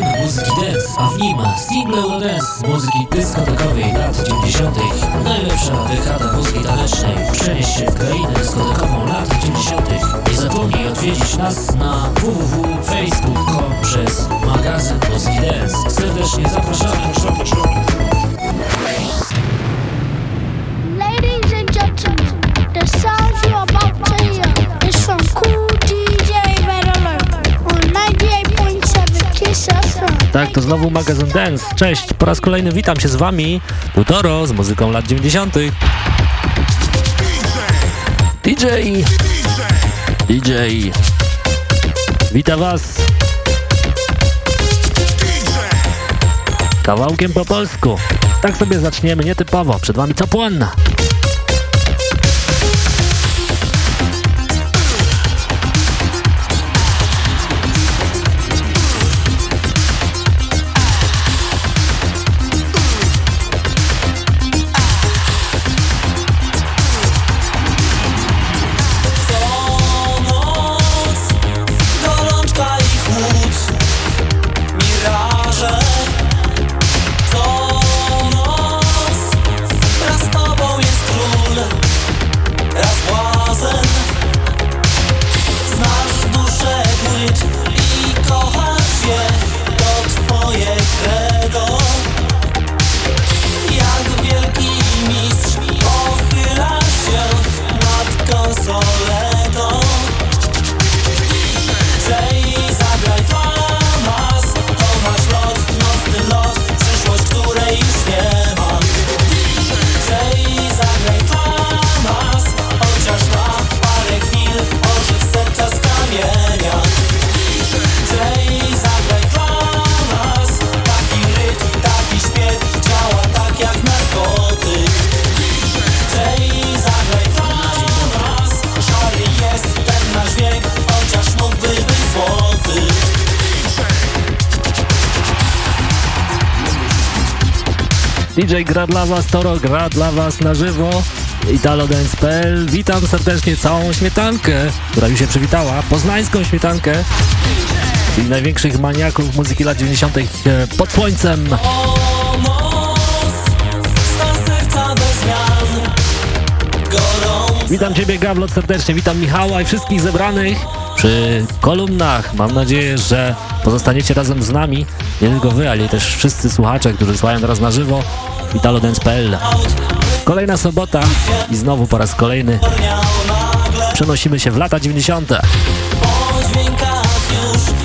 muzyki dance, a w nim single Eurodance z muzyki dyskotekowej lat 90. Najlepsza dekada muzyki tanecznej. Przenieś się w krainę dyskotekową lat 90. Nie zapomnij odwiedzić nas na www.facebook.com przez magazyn muzyki dance. Serdecznie zapraszamy. Ladies and gentlemen, the sound you're about to hear is from Cool DJ Alert on 98.7 Kiss. Tak, to znowu magazyn Dance. Cześć, po raz kolejny witam się z wami, Tutoro z muzyką lat 90. DJ DJ Witam was Kawałkiem po polsku. Tak sobie zaczniemy, nietypowo. Przed wami Capłanna. DJ gra dla was, Toro gra dla was na żywo. ItaloDance.pl Witam serdecznie całą śmietankę, która mi się przywitała. Poznańską śmietankę. Czyli największych maniaków muzyki lat 90. e, pod słońcem. Witam Ciebie, Gawlot, serdecznie. Witam Michała i wszystkich zebranych przy kolumnach. Mam nadzieję, że pozostaniecie razem z nami. Nie tylko Wy, ale też wszyscy słuchacze, którzy słuchają teraz na żywo. ItaloDance.pl Kolejna sobota i znowu po raz kolejny przenosimy się w lata 90. Po dźwiękach już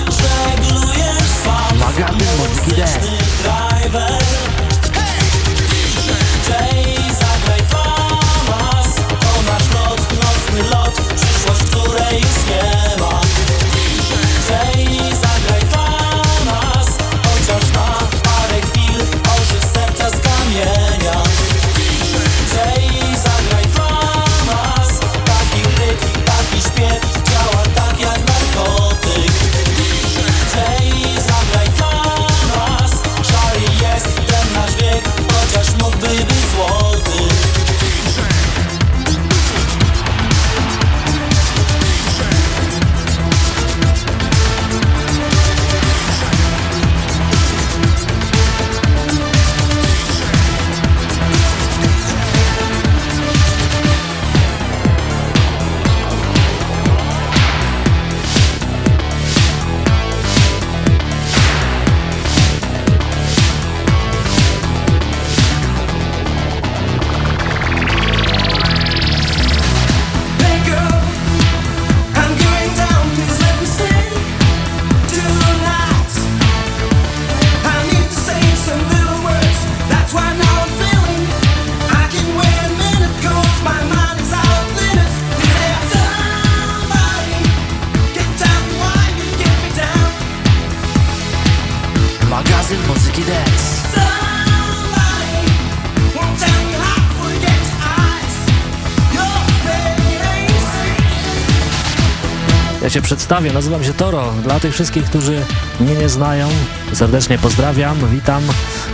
przedstawię, nazywam się Toro. Dla tych wszystkich, którzy mnie nie znają, serdecznie pozdrawiam, witam.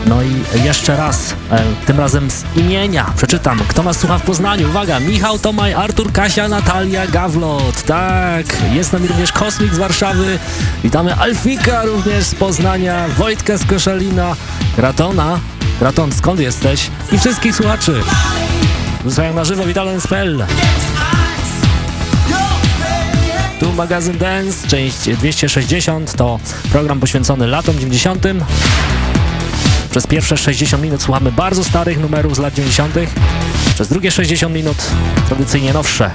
No i jeszcze raz, e, tym razem z imienia przeczytam, kto nas słucha w Poznaniu. Uwaga, Michał Tomaj, Artur Kasia, Natalia Gawlot. Tak, jest nami również Kosmik z Warszawy. Witamy Alfika również z Poznania, Wojtka z Koszalina, Gratona. Graton, skąd jesteś? I wszystkich słuchaczy. Zostają na żywo, witalens.pl. Magazyn Dance, część 260, to program poświęcony latom 90. Przez pierwsze 60 minut słuchamy bardzo starych numerów z lat 90. Przez drugie 60 minut tradycyjnie nowsze.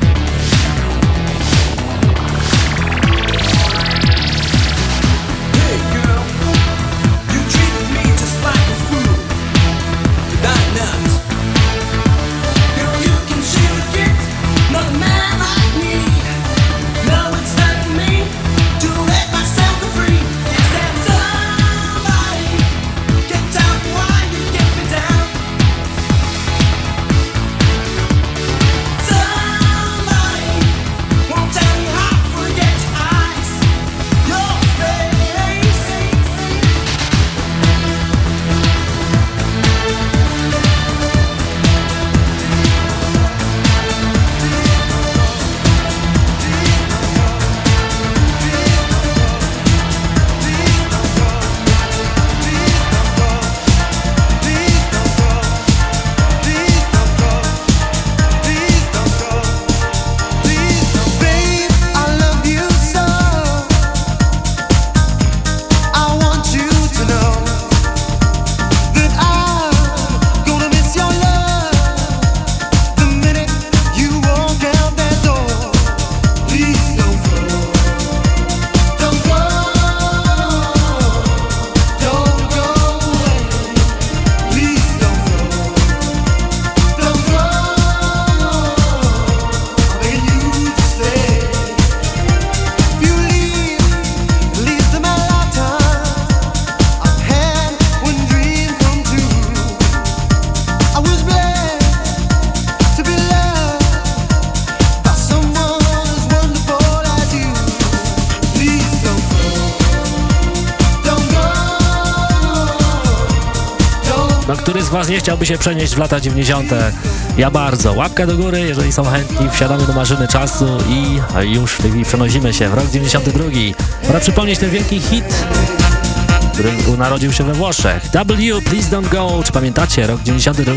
Chciałby się przenieść w lata 90. Ja bardzo. Łapkę do góry, jeżeli są chętni, wsiadamy do maszyny czasu i już w tej chwili przenosimy się w rok 92. Pora przypomnieć ten wielki hit, który narodził się we Włoszech. W, Please Don't Go. Czy pamiętacie rok 92?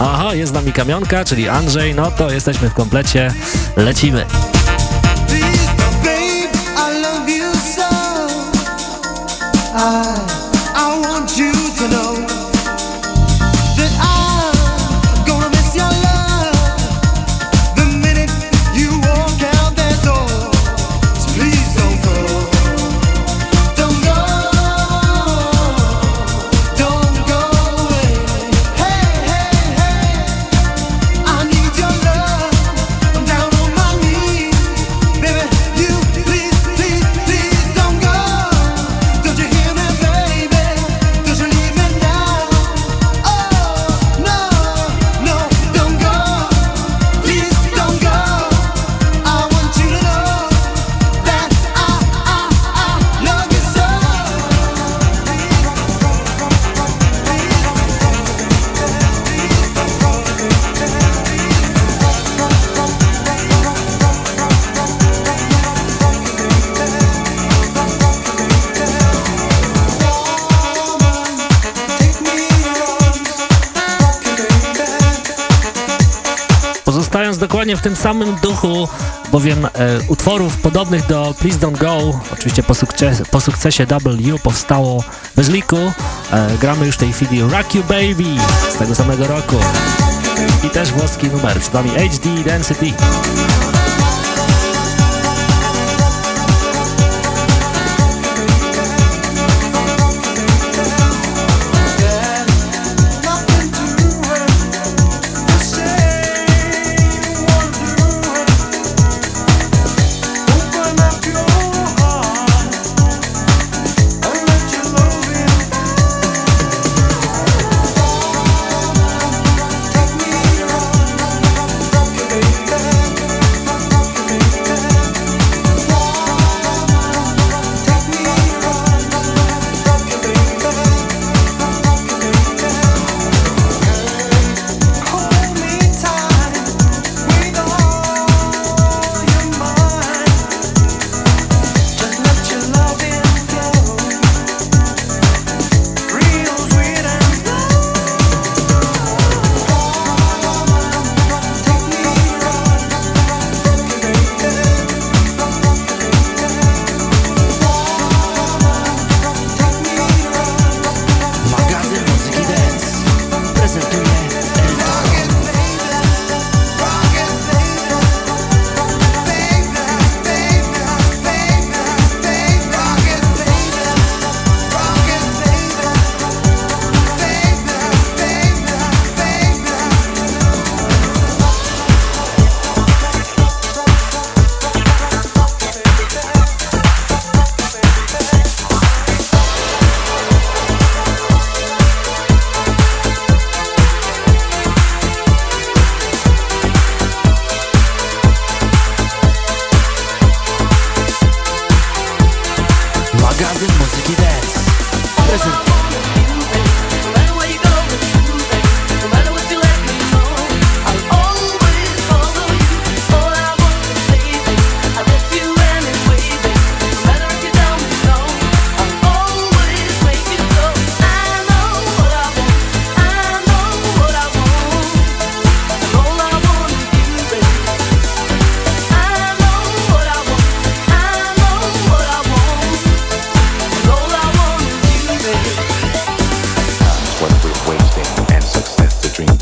Aha, jest z nami kamionka, czyli Andrzej, no to jesteśmy w komplecie, lecimy. W tym samym duchu, bowiem e, utworów podobnych do Please Don't Go, oczywiście po, sukces, po sukcesie W powstało bez liku. E, gramy już w tej chwili Rock You Baby z tego samego roku. I też włoski numer, przed nami HD Density.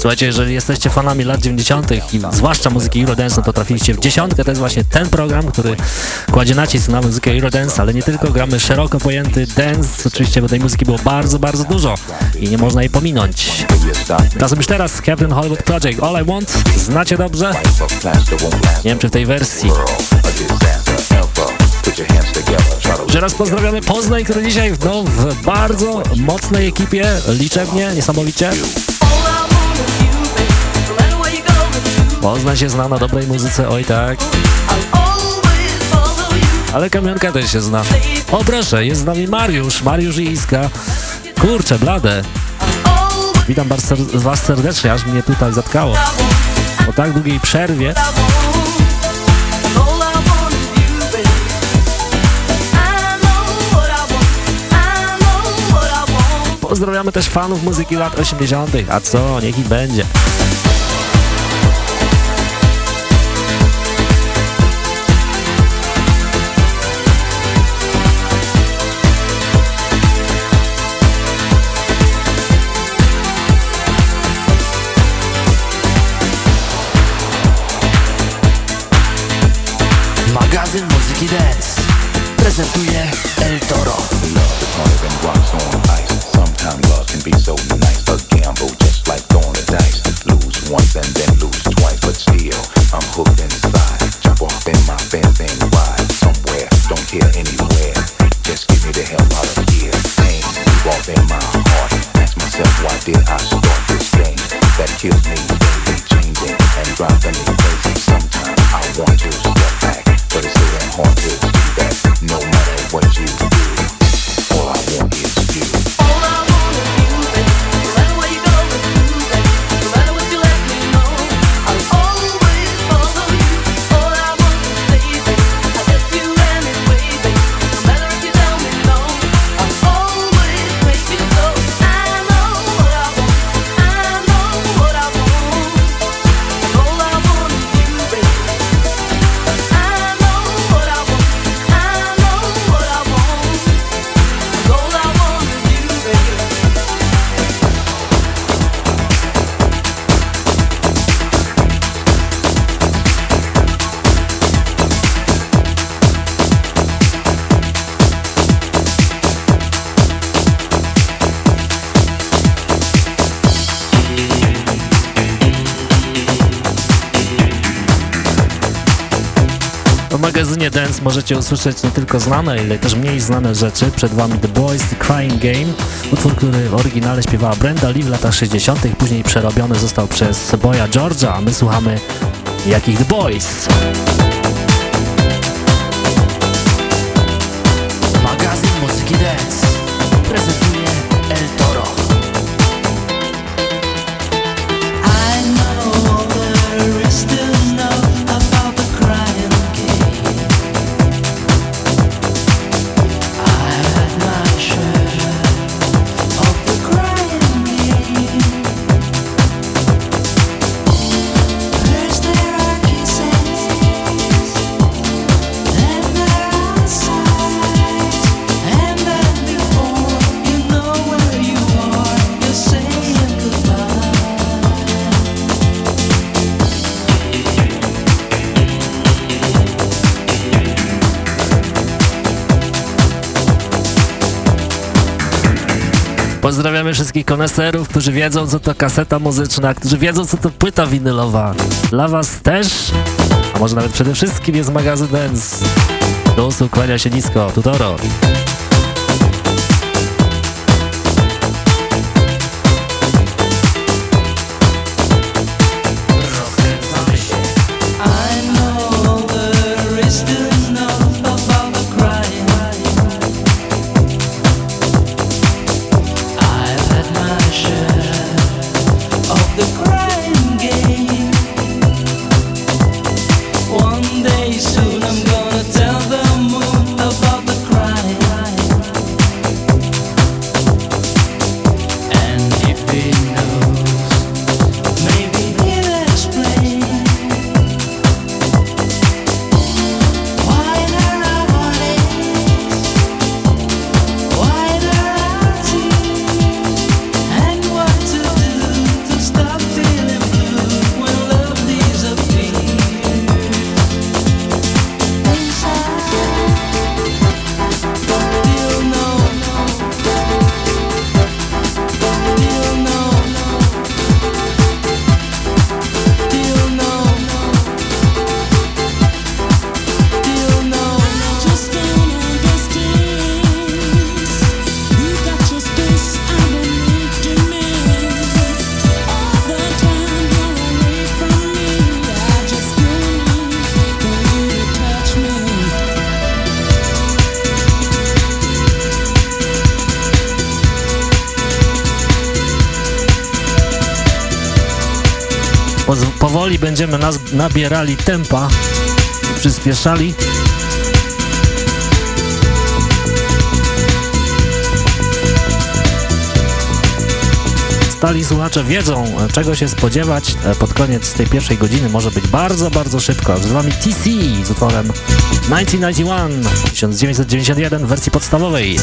Słuchajcie, jeżeli jesteście fanami lat 90. i zwłaszcza muzyki Eurodance, no to trafiliście w dziesiątkę. To jest właśnie ten program, który kładzie nacisk na muzykę Eurodance, ale nie tylko gramy szeroko pojęty dance. Oczywiście, bo tej muzyki było bardzo, bardzo dużo i nie można jej pominąć. Razem już teraz Captain Hollywood Project All I Want. Znacie dobrze? Nie wiem, czy w tej wersji. Jeszcze raz pozdrawiamy Poznań, który dzisiaj no, w bardzo mocnej ekipie, liczebnie, niesamowicie. Poznań się zna na dobrej muzyce, oj tak. Ale kamionka też się zna. O proszę, jest z nami Mariusz, Mariusz i Iska. Kurczę, blade. Witam was serdecznie, aż mnie tutaj zatkało. Po tak długiej przerwie. Pozdrawiamy też fanów muzyki lat 80. A co, niech i będzie. Możecie usłyszeć nie tylko znane, ale też mniej znane rzeczy. Przed wami The Boys, The Crying Game, utwór, który w oryginale śpiewała Brenda Lee w latach 60., później przerobiony został przez Boya George'a, a my słuchamy jakich The Boys. Pozdrawiamy wszystkich koneserów, którzy wiedzą co to kaseta muzyczna, którzy wiedzą co to płyta winylowa. Dla was też, a może nawet przede wszystkim jest magazyn Dance. Do usług kłania się nisko, Tutoro. Będziemy nas nabierali tempa, przyspieszali. Stali słuchacze wiedzą, czego się spodziewać. E, Pod koniec tej pierwszej godziny może być bardzo, bardzo szybko. Z wami TC z utworem 1991, 1991 w wersji podstawowej.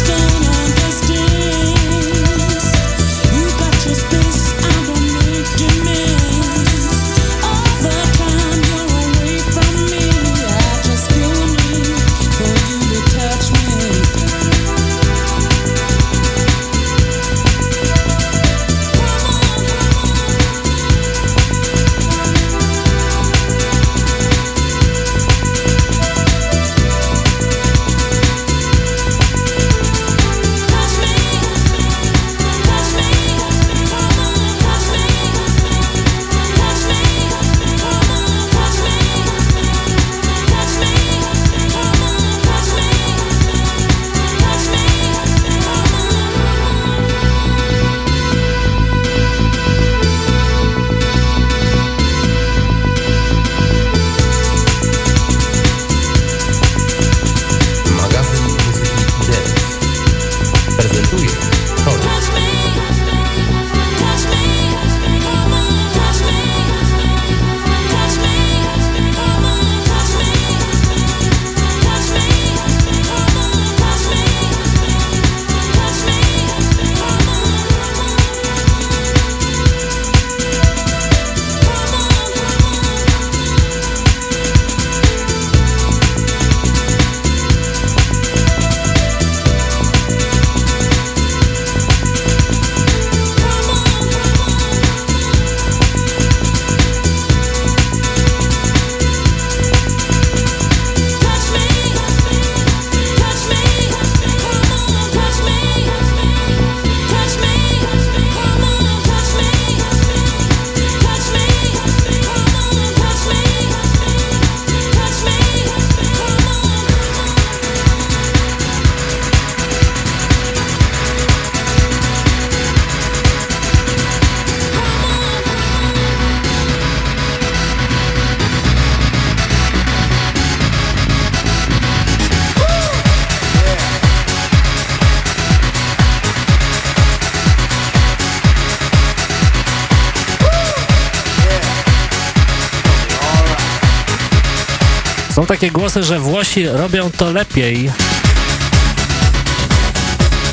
Takie głosy, że Włosi robią to lepiej.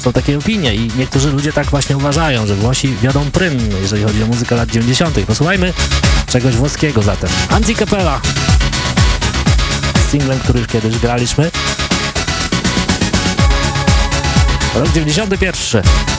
Są takie opinie i niektórzy ludzie tak właśnie uważają, że Włosi wiodą prym, jeżeli chodzi o muzykę lat 90. Posłuchajmy czegoś włoskiego zatem. Anticapella. Z singlem, który już kiedyś graliśmy. Rok 91.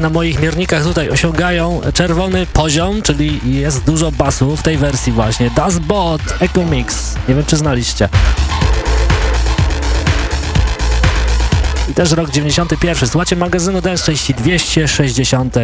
Na moich miernikach tutaj osiągają czerwony poziom, czyli jest dużo basu w tej wersji właśnie. Dustbot Echo Mix. Nie wiem, czy znaliście. I też rok 91. Słuchajcie magazynu Dance części 260.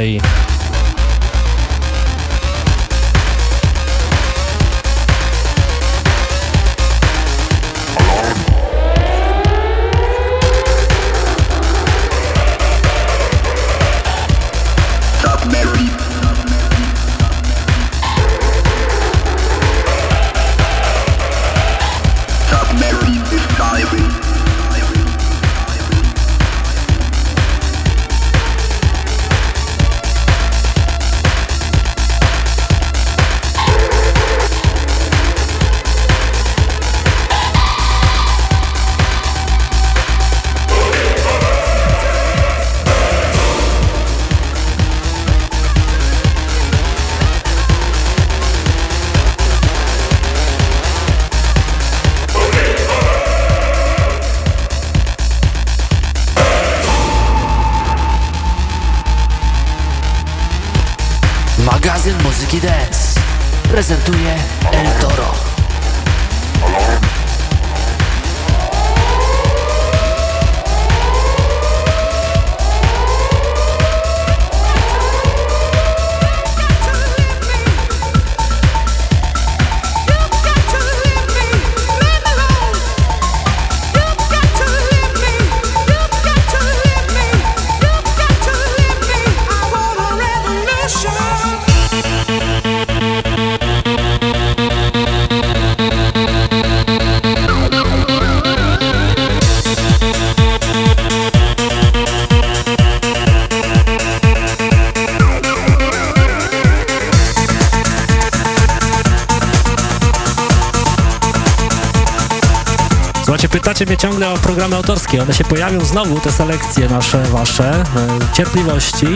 programy autorskie. One się pojawią znowu, te selekcje nasze, wasze. E, Cierpliwości.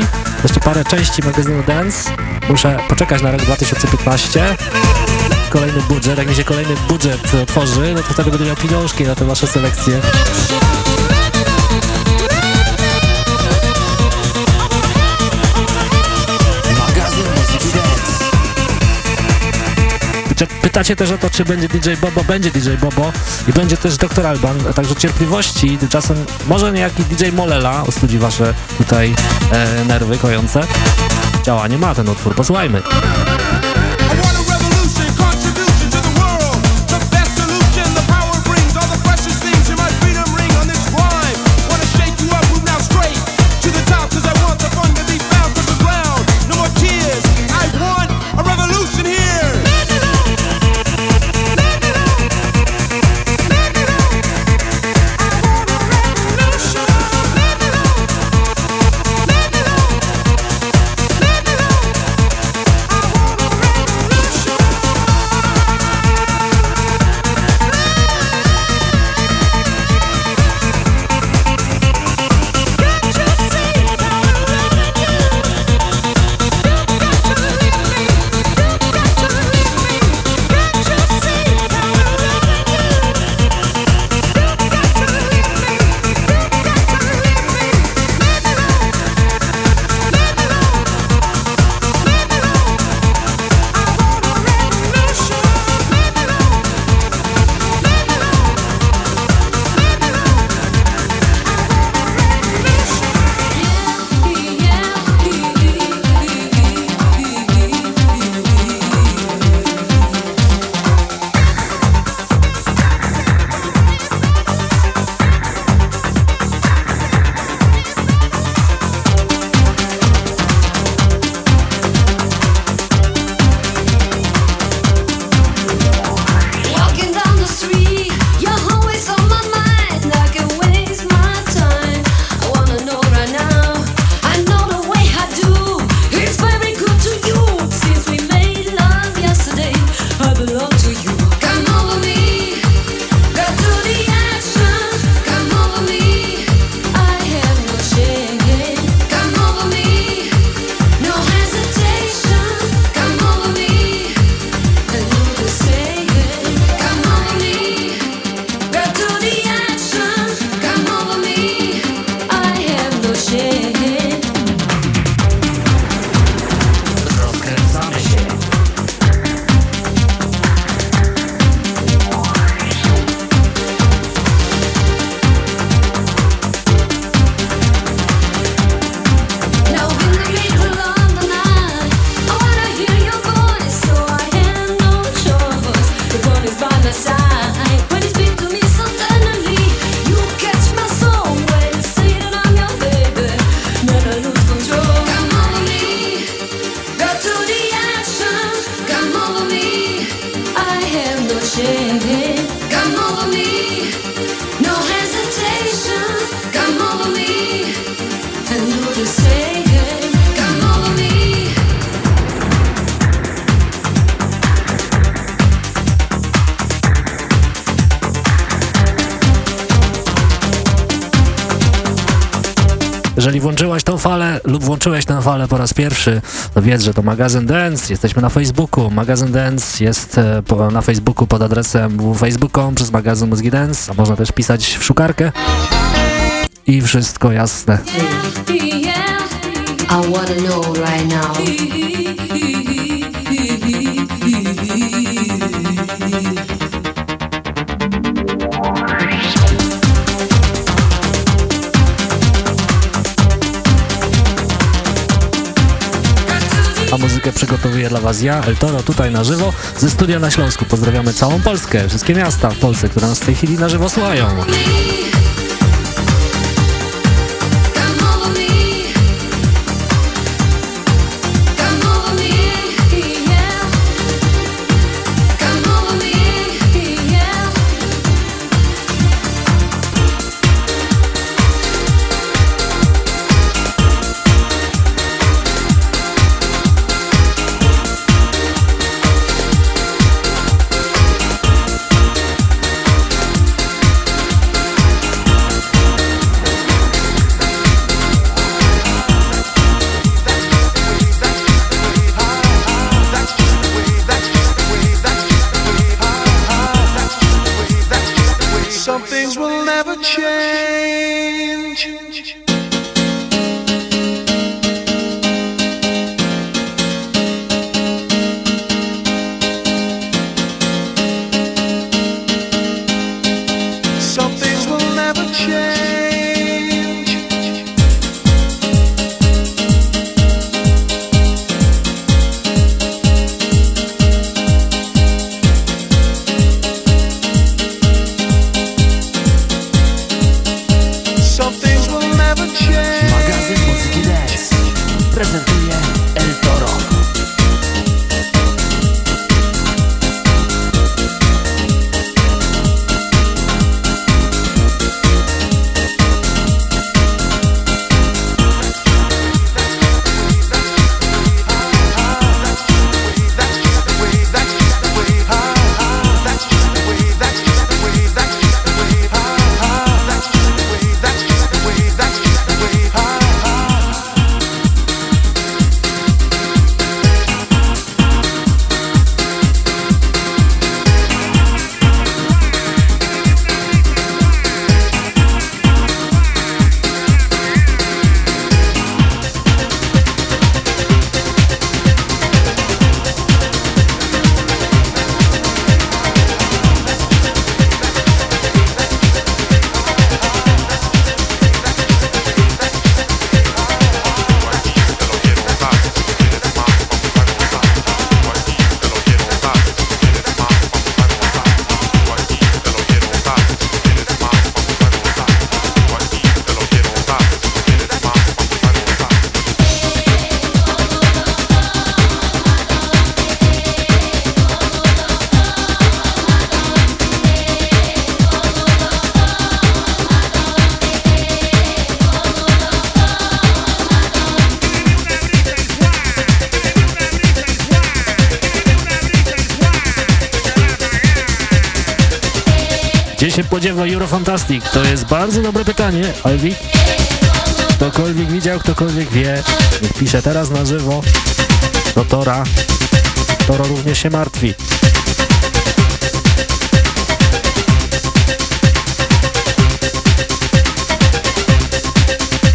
Jeszcze parę części magazynu Dance. Muszę poczekać na rok 2015. Kolejny budżet. Jak mi się kolejny budżet otworzy, no to wtedy będę miał pieniążki na te wasze selekcje. Pytacie też o to, czy będzie DJ Bobo. Będzie DJ Bobo i będzie też Dr. Alban, także cierpliwości. Tymczasem może niejaki DJ Molela ostudzi wasze tutaj e, nerwy kojące. Działanie ma ten utwór, posłuchajmy. Pierwszy, to wiedz, że to magazyn Dance, jesteśmy na Facebooku. Magazyn Dance jest e, po, na Facebooku pod adresem facebook.com przez magazyn Mózgi Dance, a można też pisać w szukarkę. I wszystko jasne. I wanna know right now. Przygotowuję dla Was ja, El Toro, tutaj na żywo, ze studia na Śląsku. Pozdrawiamy całą Polskę, wszystkie miasta w Polsce, które nas w tej chwili na żywo słuchają. Pytanie, Alwik. Ktokolwiek widział, ktokolwiek wie, pisze teraz na żywo do Tora. Toro również się martwi.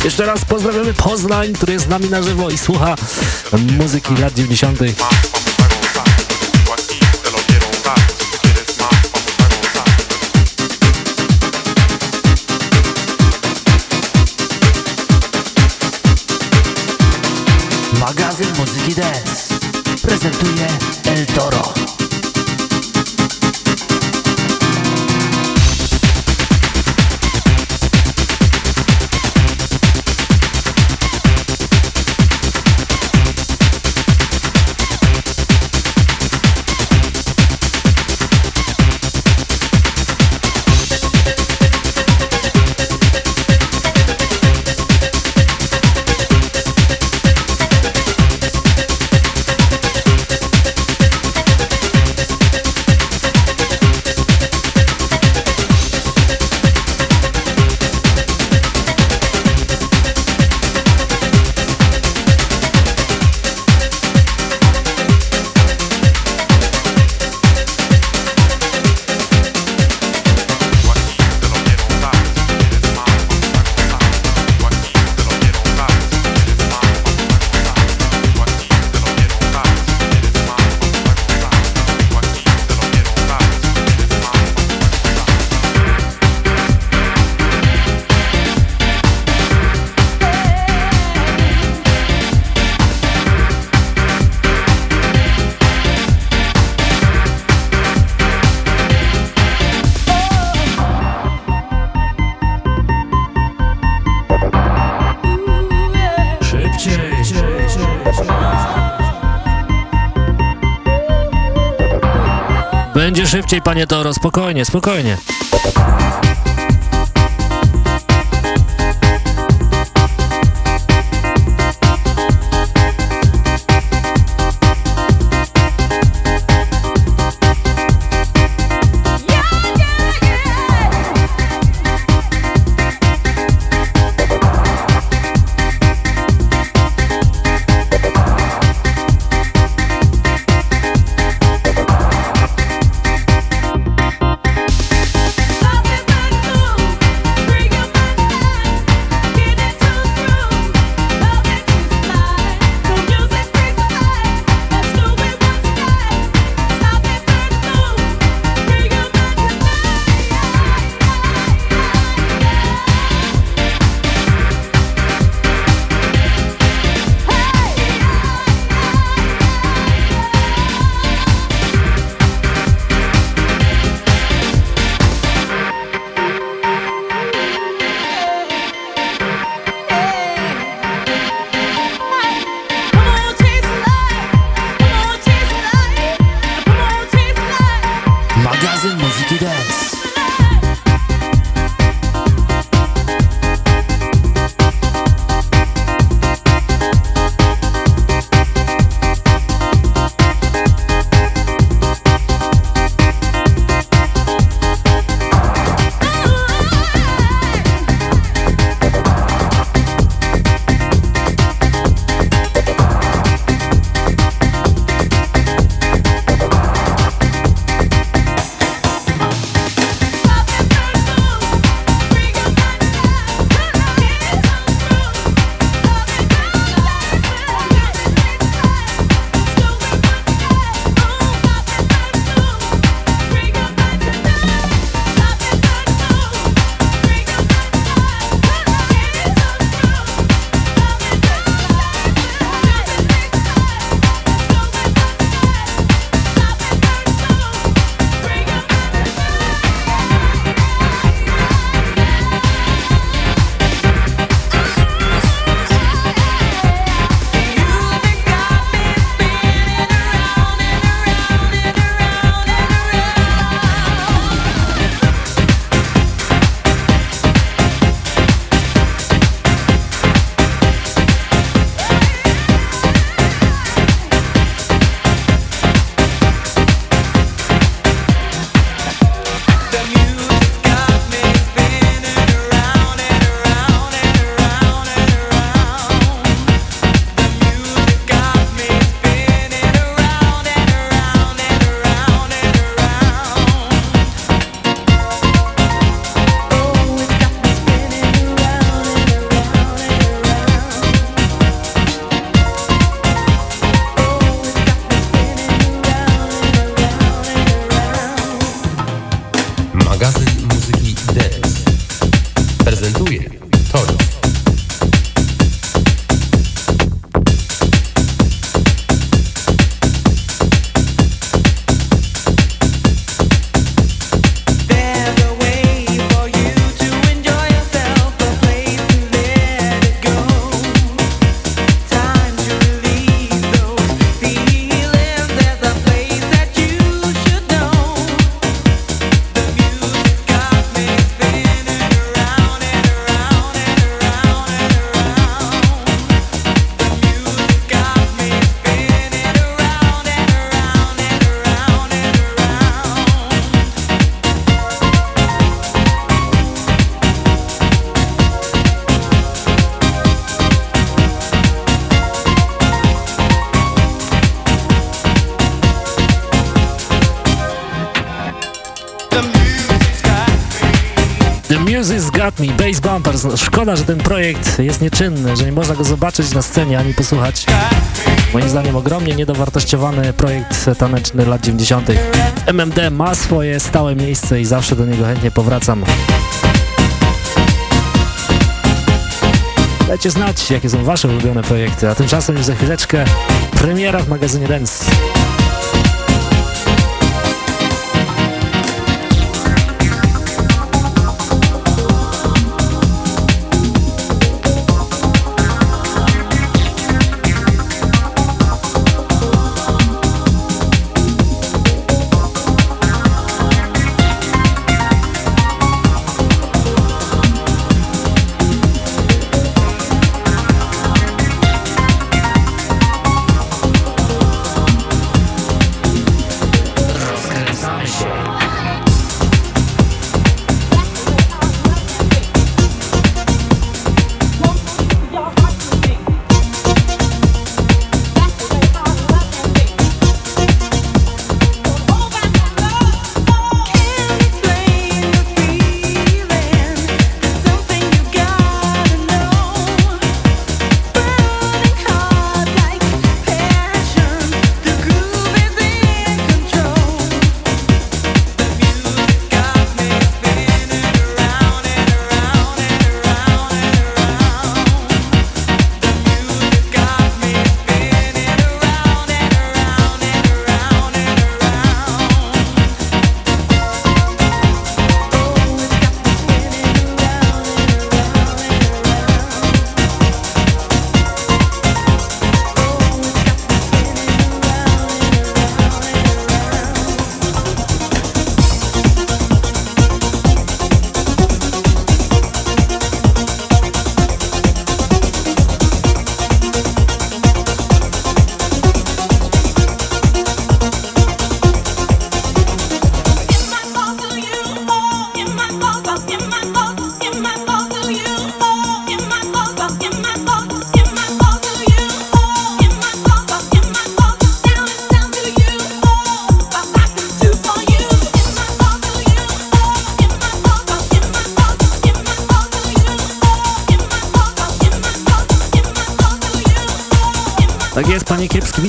Jeszcze raz pozdrawiamy Poznań, który jest z nami na żywo i słucha muzyki lat 90. Muzyki Dance prezentuje El Toro. Panie Toro, spokojnie, spokojnie. Szkoda, że ten projekt jest nieczynny, że nie można go zobaczyć na scenie ani posłuchać. Moim zdaniem ogromnie niedowartościowany projekt taneczny lat 90. MMD ma swoje stałe miejsce i zawsze do niego chętnie powracam. Dajcie znać, jakie są wasze ulubione projekty, a tymczasem już za chwileczkę premiera w magazynie Dance.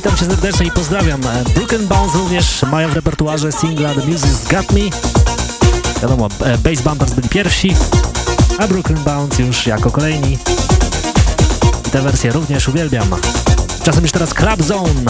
Witam cię serdecznie i pozdrawiam. Broken Bounce również mają w repertuarze singla The Music's Got Me. Wiadomo, e, Bass Bumpers byli pierwsi, a Broken Bounce już jako kolejni. I tę wersję również uwielbiam. Czasem już teraz Club Zone.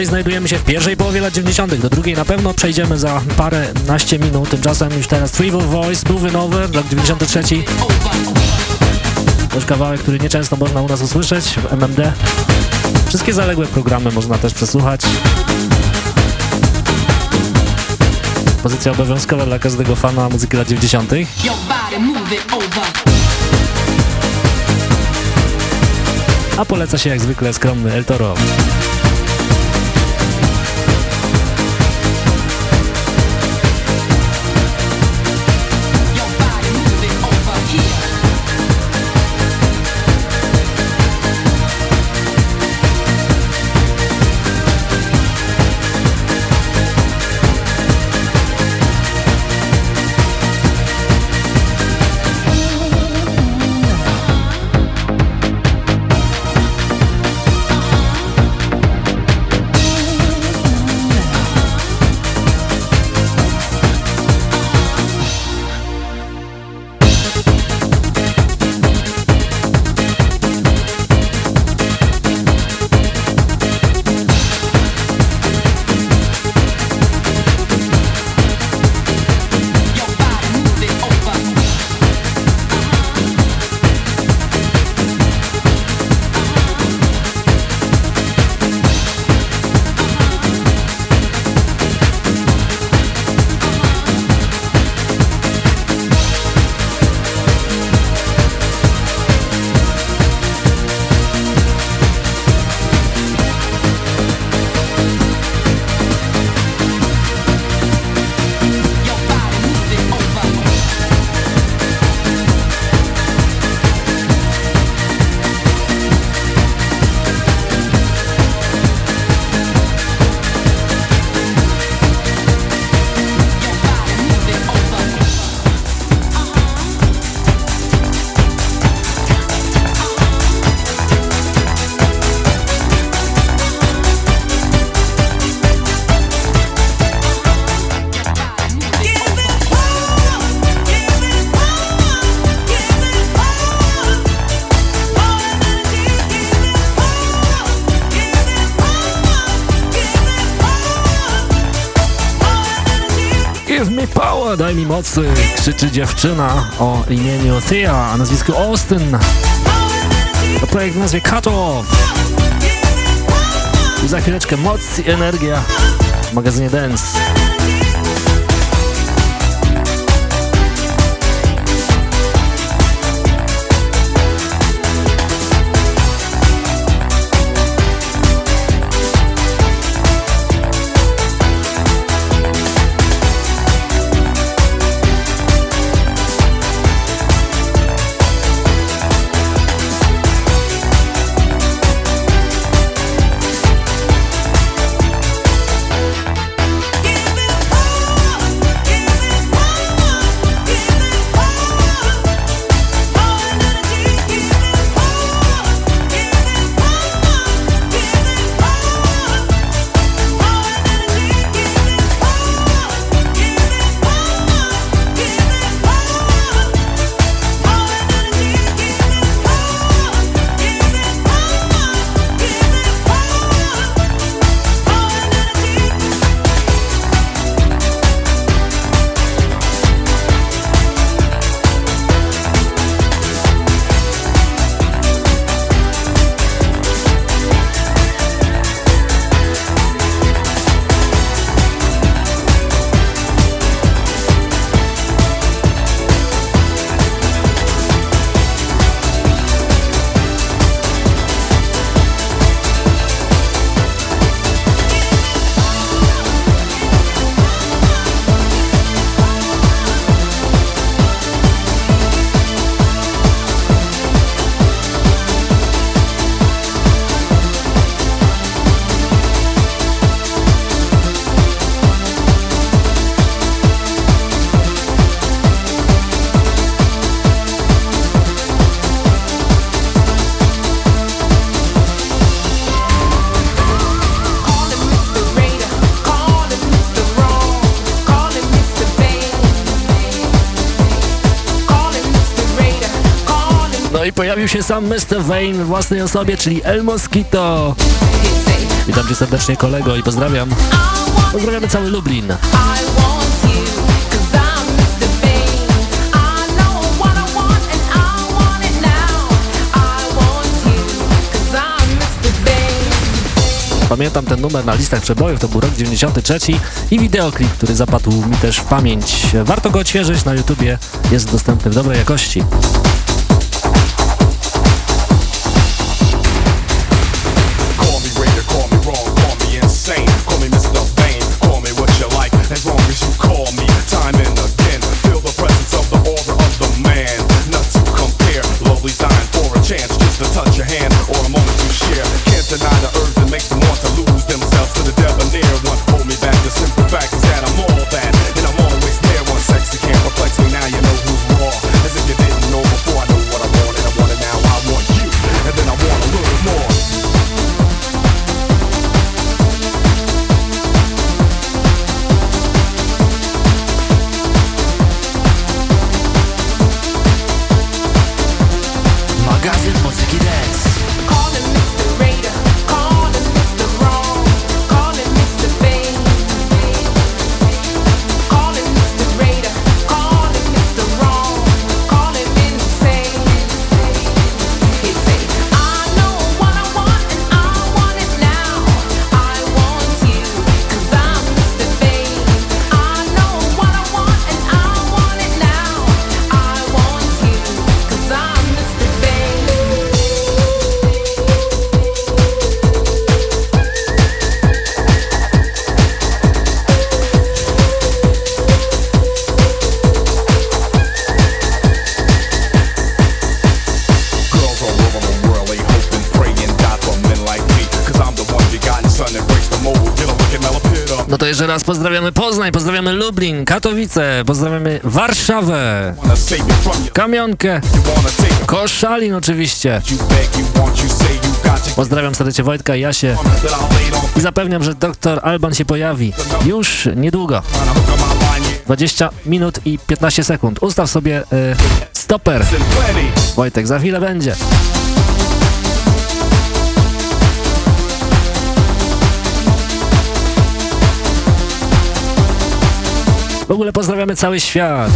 Dalej znajdujemy się w pierwszej połowie lat 90. Do drugiej na pewno przejdziemy za parę naście minut. Tymczasem już teraz Trivial Voice, Moving Over, rok 93. Też kawałek, który nieczęsto można u nas usłyszeć w MMD. Wszystkie zaległe programy można też przesłuchać. Pozycja obowiązkowa dla każdego fana muzyki lat 90. Your body move it over. A poleca się jak zwykle skromny El Toro. Mocy, krzyczy dziewczyna o imieniu Thea, a nazwisku Austin. To projekt w nazwie Cut Off. I za chwileczkę moc i energia w magazynie Dance. No i pojawił się sam Mr. Wayne w własnej osobie, czyli El Mosquito. Witam cię serdecznie kolego i pozdrawiam. Pozdrawiamy cały Lublin. Pamiętam ten numer na listach przebojów, to był rok 93 i wideoklip, który zapadł mi też w pamięć. Warto go odświeżyć, na YouTubie jest dostępny w dobrej jakości. pozdrawiamy Poznań, pozdrawiamy Lublin, Katowice, pozdrawiamy Warszawę, Kamionkę, Koszalin oczywiście. Pozdrawiam serdecznie Wojtka i Jasię i zapewniam, że doktor Alban się pojawi już niedługo. 20 minut i 15 sekund. Ustaw sobie y, stoper. Wojtek, za chwilę będzie. W ogóle pozdrawiamy cały świat.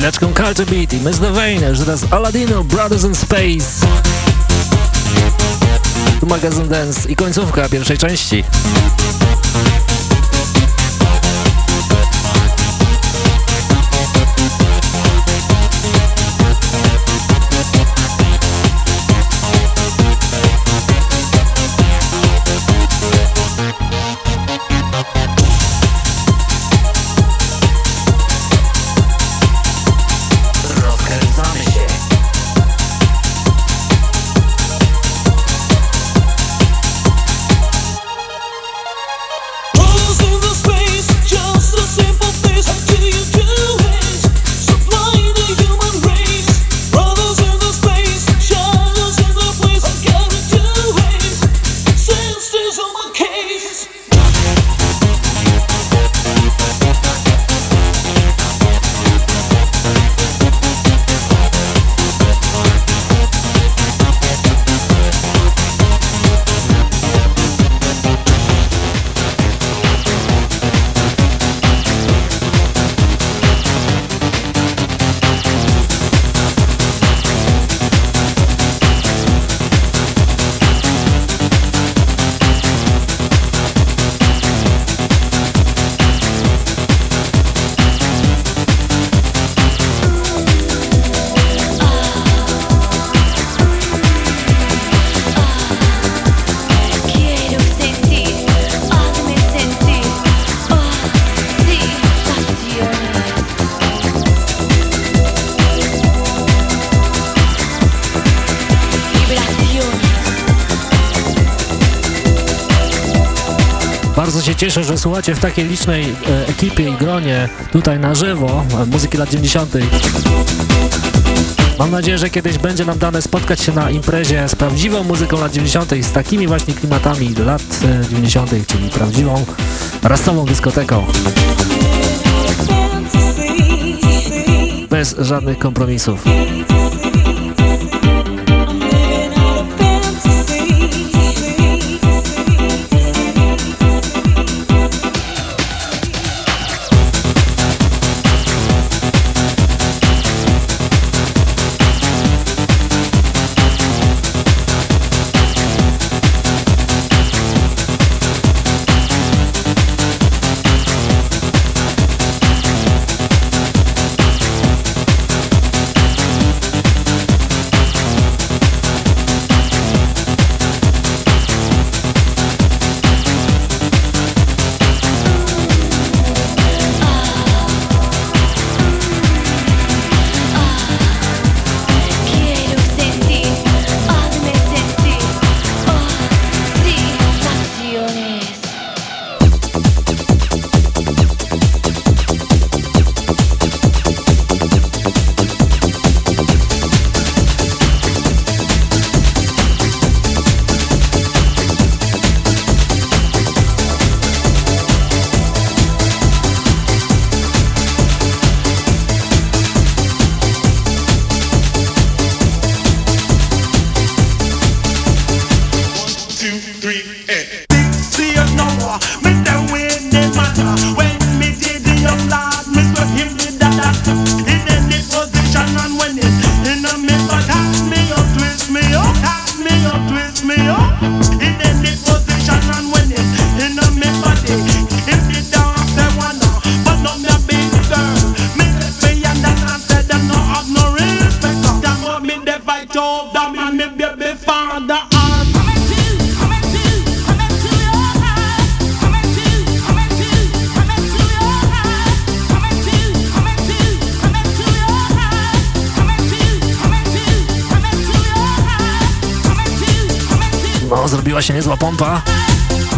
chwileczką Culture Beat i Miss the Vein, już teraz Aladino, Brothers in Space. Tu magazyn Dance i końcówka pierwszej części. się w takiej licznej e, ekipie i gronie tutaj na żywo e, muzyki lat 90. Mam nadzieję, że kiedyś będzie nam dane spotkać się na imprezie z prawdziwą muzyką lat 90., z takimi właśnie klimatami lat e, 90., czyli prawdziwą rasową dyskoteką. Bez żadnych kompromisów.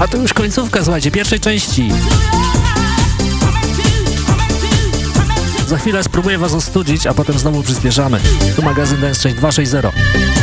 A to już końcówka, słuchajcie, pierwszej części. Za chwilę spróbuję was ostudzić, a potem znowu przyspieszamy. Tu magazyn Dance 6260.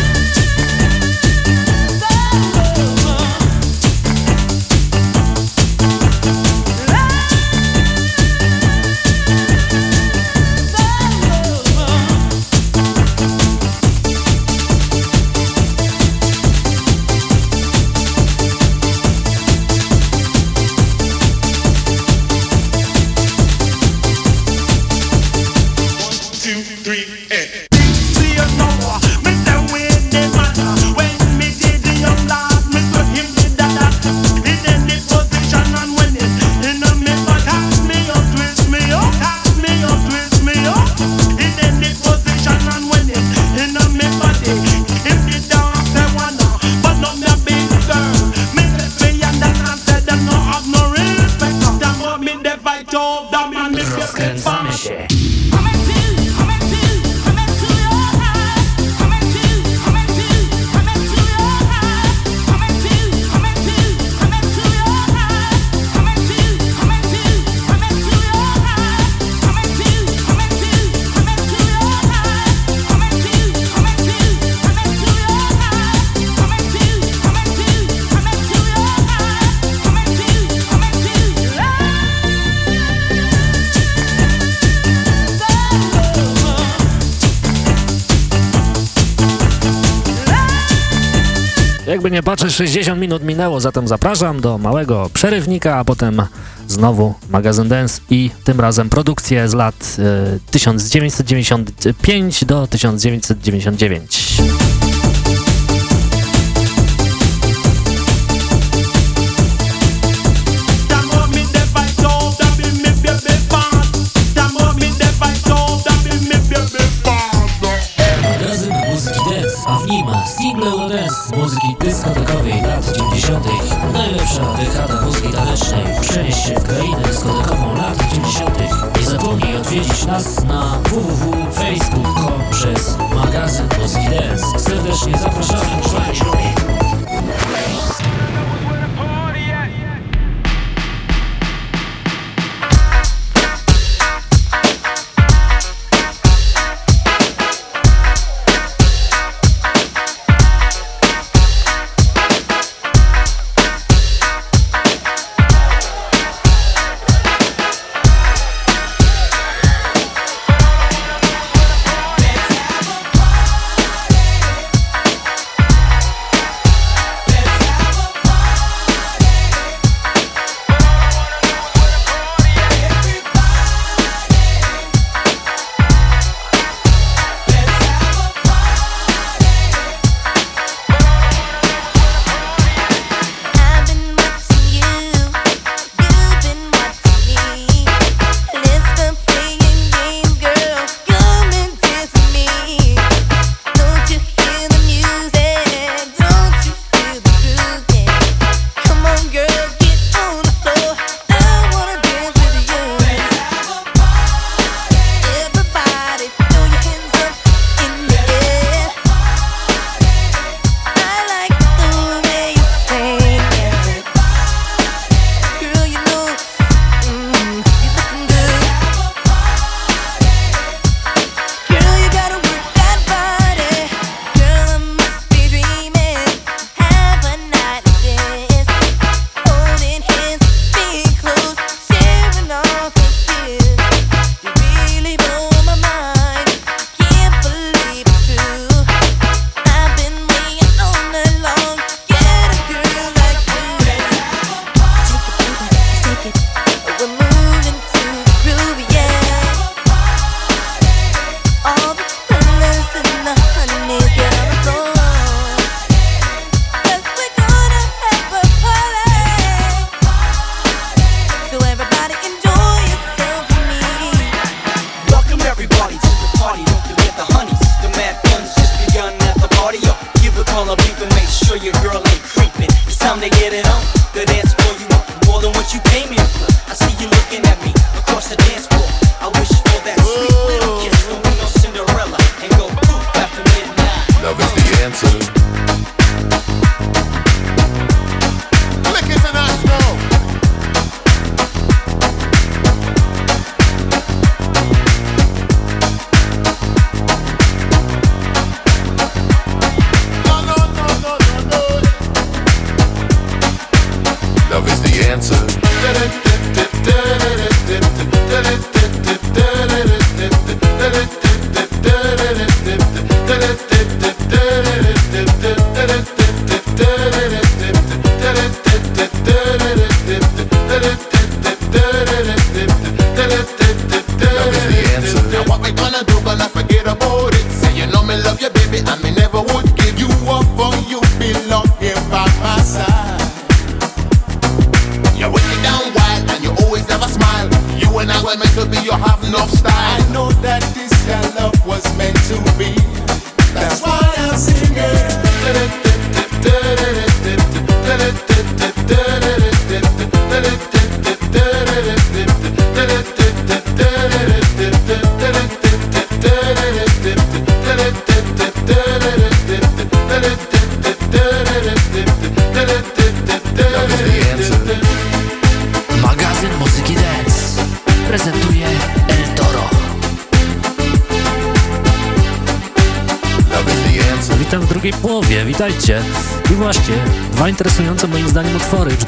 60 minut minęło, zatem zapraszam do małego przerywnika, a potem znowu magazyn Dance i tym razem produkcje z lat y, 1995 do 1999. сна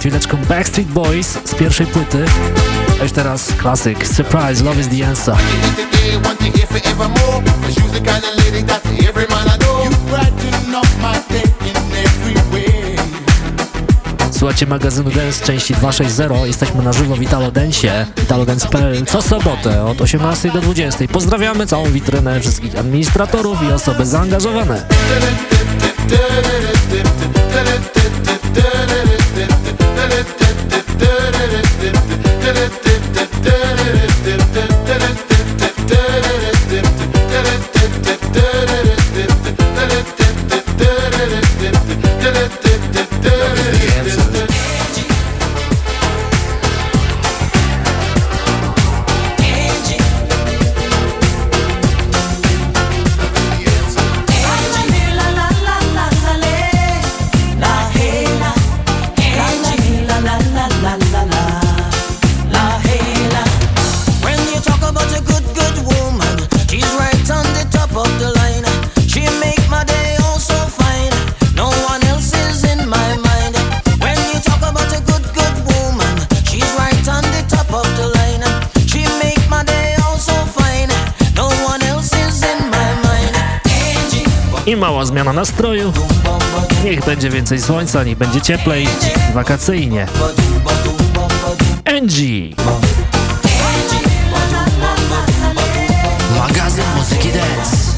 chwileczką Backstreet Boys z pierwszej płyty. A już teraz klasyk Surprise, Love is the Answer. Słuchajcie magazynu Dance części 260. Jesteśmy na żywo w Italo Dance, italodance.pl co sobotę od 18 do 20. Pozdrawiamy całą witrynę wszystkich administratorów i osoby zaangażowane. debe mała zmiana nastroju. Niech będzie więcej słońca, niech będzie cieplej, wakacyjnie. Angie! Magazyn muzyki dance.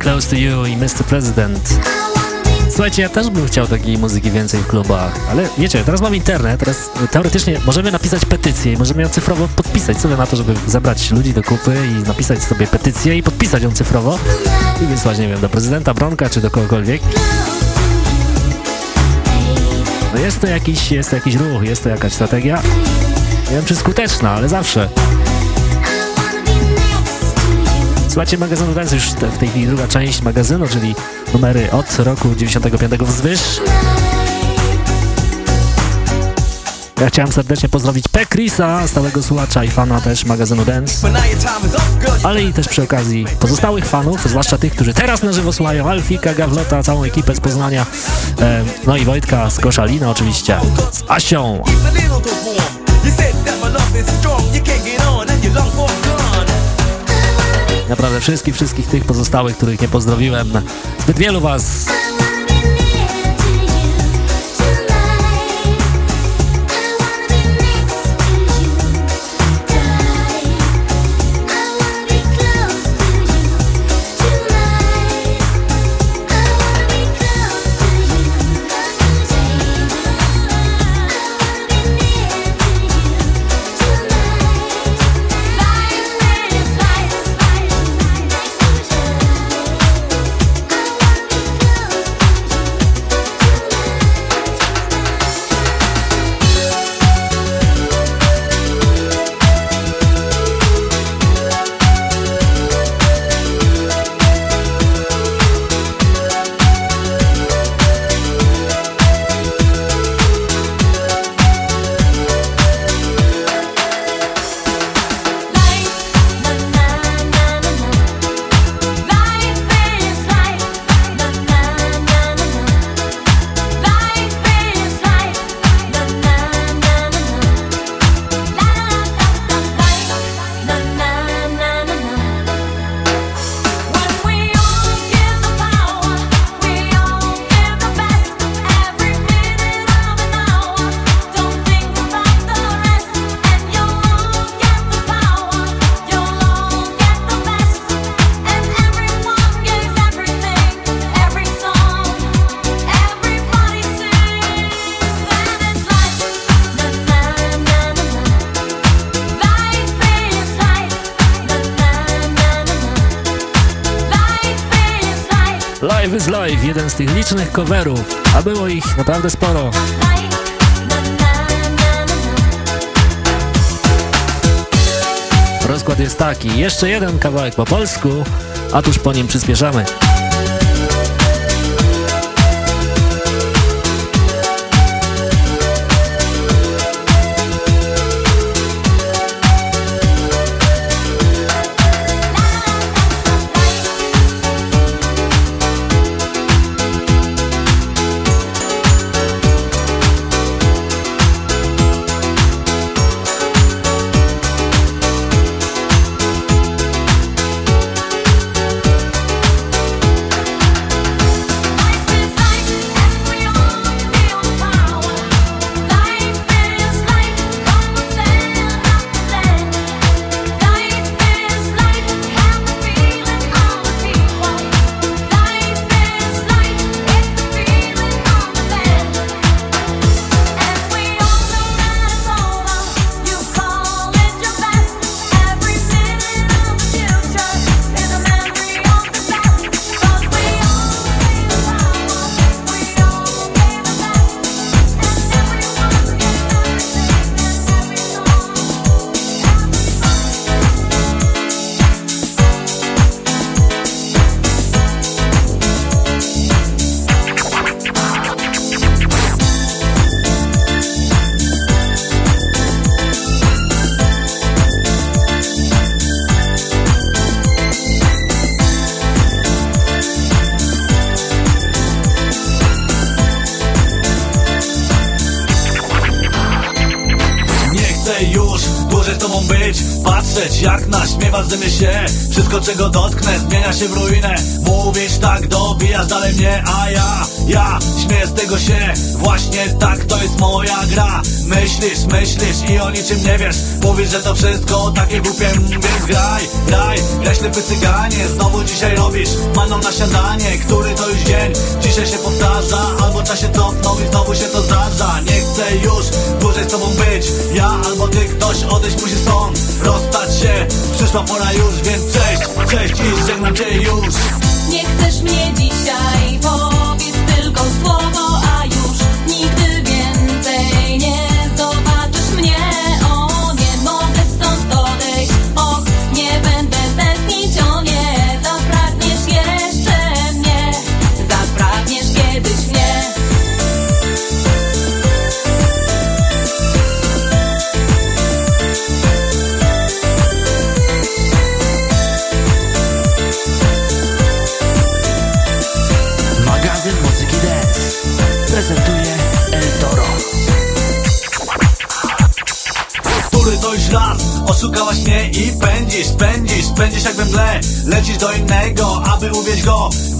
Close to you i Mr. President. Słuchajcie, ja też bym chciał takiej muzyki więcej w klubach, ale wiecie, teraz mam internet, teraz teoretycznie możemy napisać petycję i możemy ją cyfrowo podpisać. Co na to, żeby zebrać ludzi do kupy i napisać sobie petycję i podpisać ją cyfrowo i wysłać, nie wiem, do prezydenta Bronka czy do kogokolwiek. No jest to jakiś, jest to jakiś ruch, jest to jakaś strategia. Nie wiem, czy skuteczna, ale zawsze. Słuchajcie magazynu Dance, już w tej chwili druga część magazynu, czyli numery od roku 95 wzwyż. Ja chciałem serdecznie pozdrowić P. Chrisa, stałego słuchacza i fana też magazynu Dance, ale i też przy okazji pozostałych fanów, zwłaszcza tych, którzy teraz na żywo słuchają, Alfika, Gawlota, całą ekipę z Poznania, e, no i Wojtka z Koszalina oczywiście, z Asią. Naprawdę wszystkich, wszystkich tych pozostałych, których nie pozdrowiłem. Zbyt wielu was. Licznych coverów, a było ich naprawdę sporo. Rozkład jest taki, jeszcze jeden kawałek po polsku, a tuż po nim przyspieszamy. Że to wszystko takie głupie Więc graj, graj, graj ślepy cyganie. Znowu dzisiaj robisz zdanie, który to już dzień? Dzisiaj się powtarza, albo czas się cofnął i znowu się to zdarza. Nie chcę już dłużej z tobą być Ja albo ty, ktoś odejść musi stąd. Rozstać się, przyszła pora już, więc cześć, cześć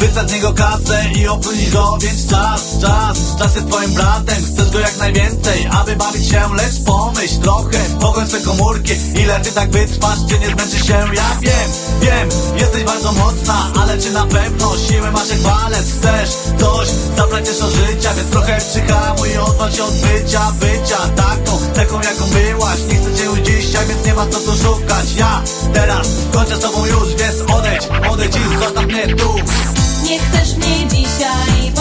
z niego kasę i opróżnić go Więc czas, czas, czas jest twoim bratem. Chcesz go jak najwięcej, aby bawić się Lecz pomyśl trochę, pogoń swe komórki. Ile ty tak wytrwasz, czy nie zmęczysz się? Ja wiem, wiem, jesteś bardzo mocna Ale czy na pewno siłę masz jak walec Chcesz coś, zapragniesz o życia Więc trochę przyhamuj i odwal się od bycia Bycia taką, taką jaką byłaś. Nie chcę cię już dzisiaj, więc nie ma co tu szukać. Ja teraz kończę z tobą już Więc odejdź, odejdź i zostaw mnie tu Nie chcesz mnie dzisiaj,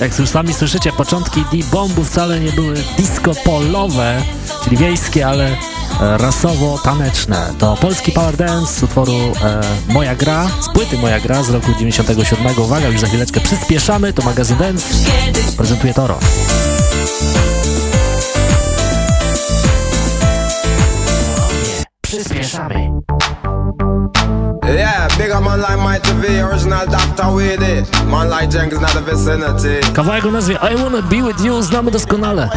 Jak już sami słyszycie, początki D-Bombu wcale nie były disco-polowe, czyli wiejskie, ale e, rasowo-taneczne. To polski power dance z utworu e, Moja Gra, z płyty Moja Gra z roku 97. Uwaga, już za chwileczkę przyspieszamy, to magazyn Dance prezentuje Toro. Kawałek o nazwie I Wanna Be With You znamy doskonale,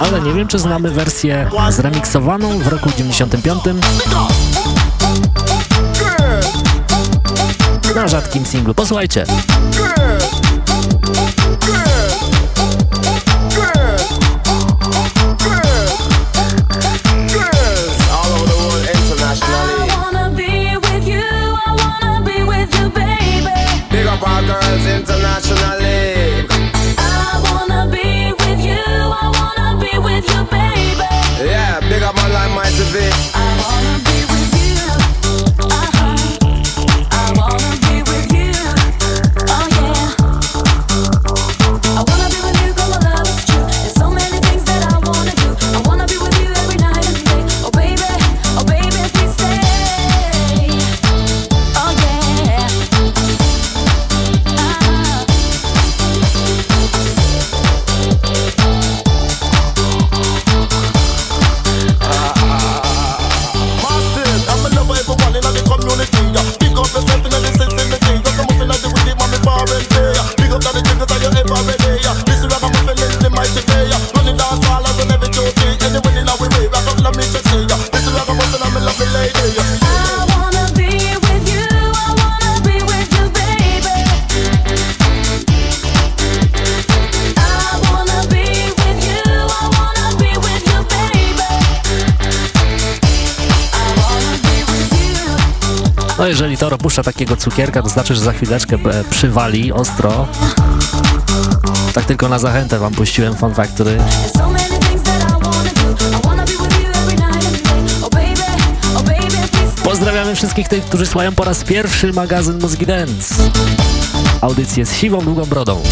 ale nie wiem, czy znamy wersję zremiksowaną w roku 95 na rzadkim singlu. Posłuchajcie. Cukierka, to znaczy, że za chwileczkę e, przywali ostro. Tak tylko na zachętę wam puściłem fun fact, który So many things that I wanna do. I wanna be with you every night and day. Oh oh. Pozdrawiamy wszystkich tych, którzy słuchają po raz pierwszy magazyn Mózgi Dance. Audycję z siwą, długą brodą.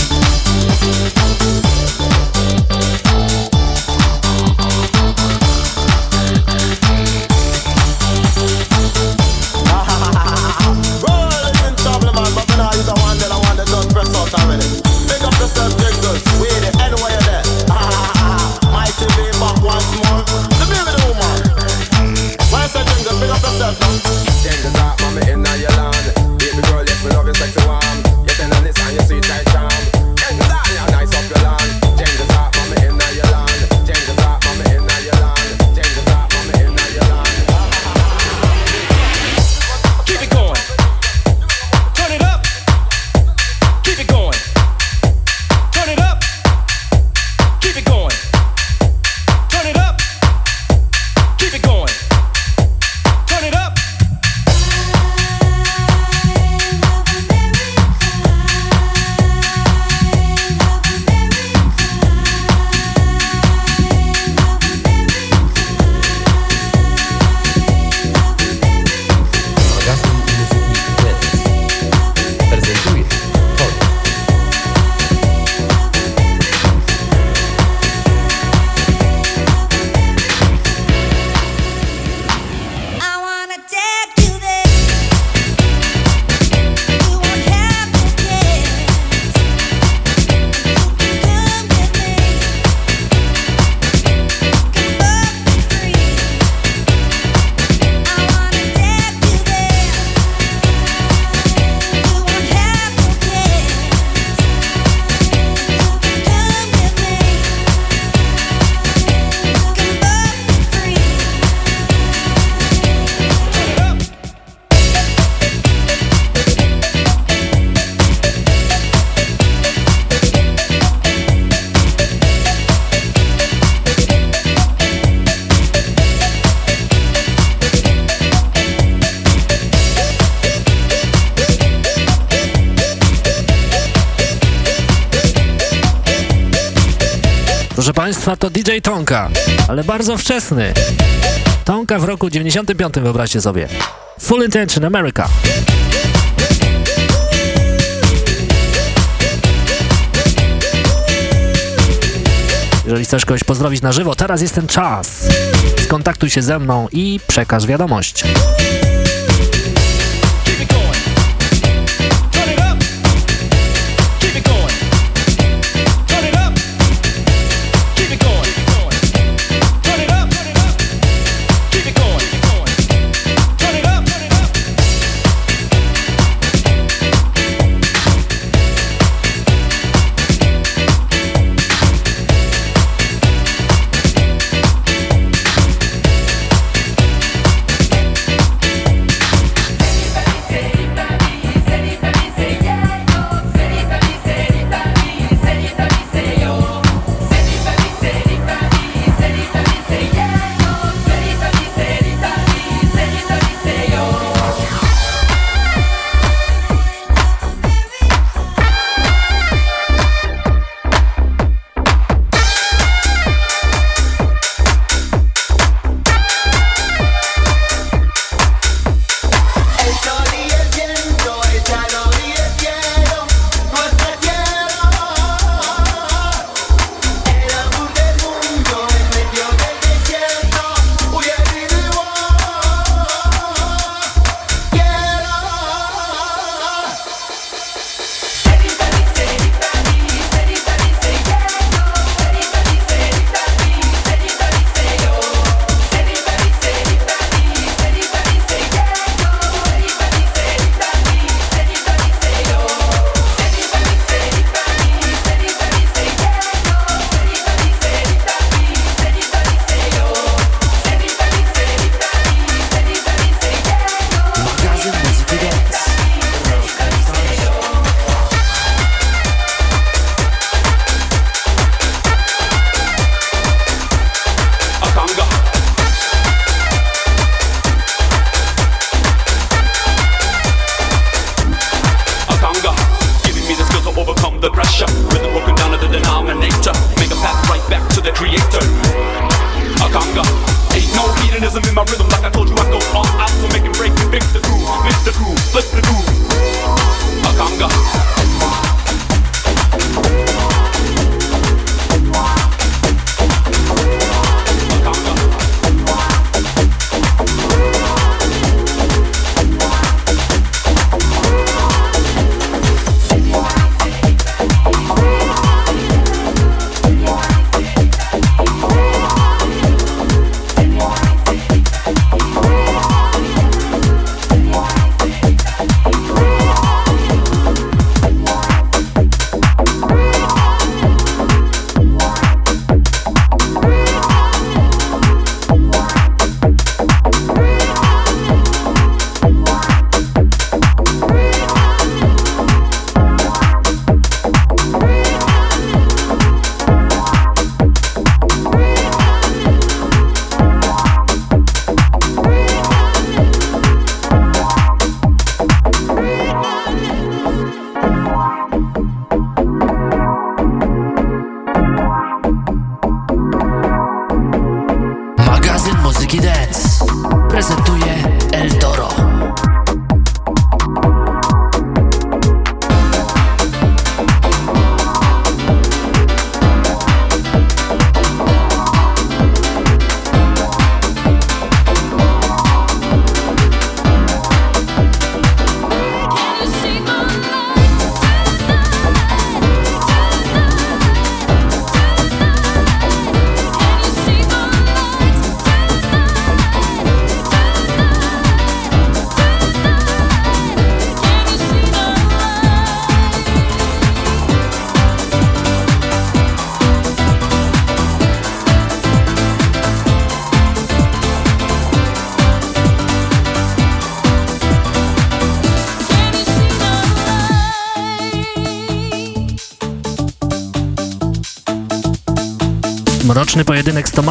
Państwa, to DJ Tonka, ale bardzo wczesny. Tonka w roku 95, wyobraźcie sobie. Full Intention America. Jeżeli chcesz kogoś pozdrowić na żywo, teraz jest ten czas. Skontaktuj się ze mną i przekaż wiadomość.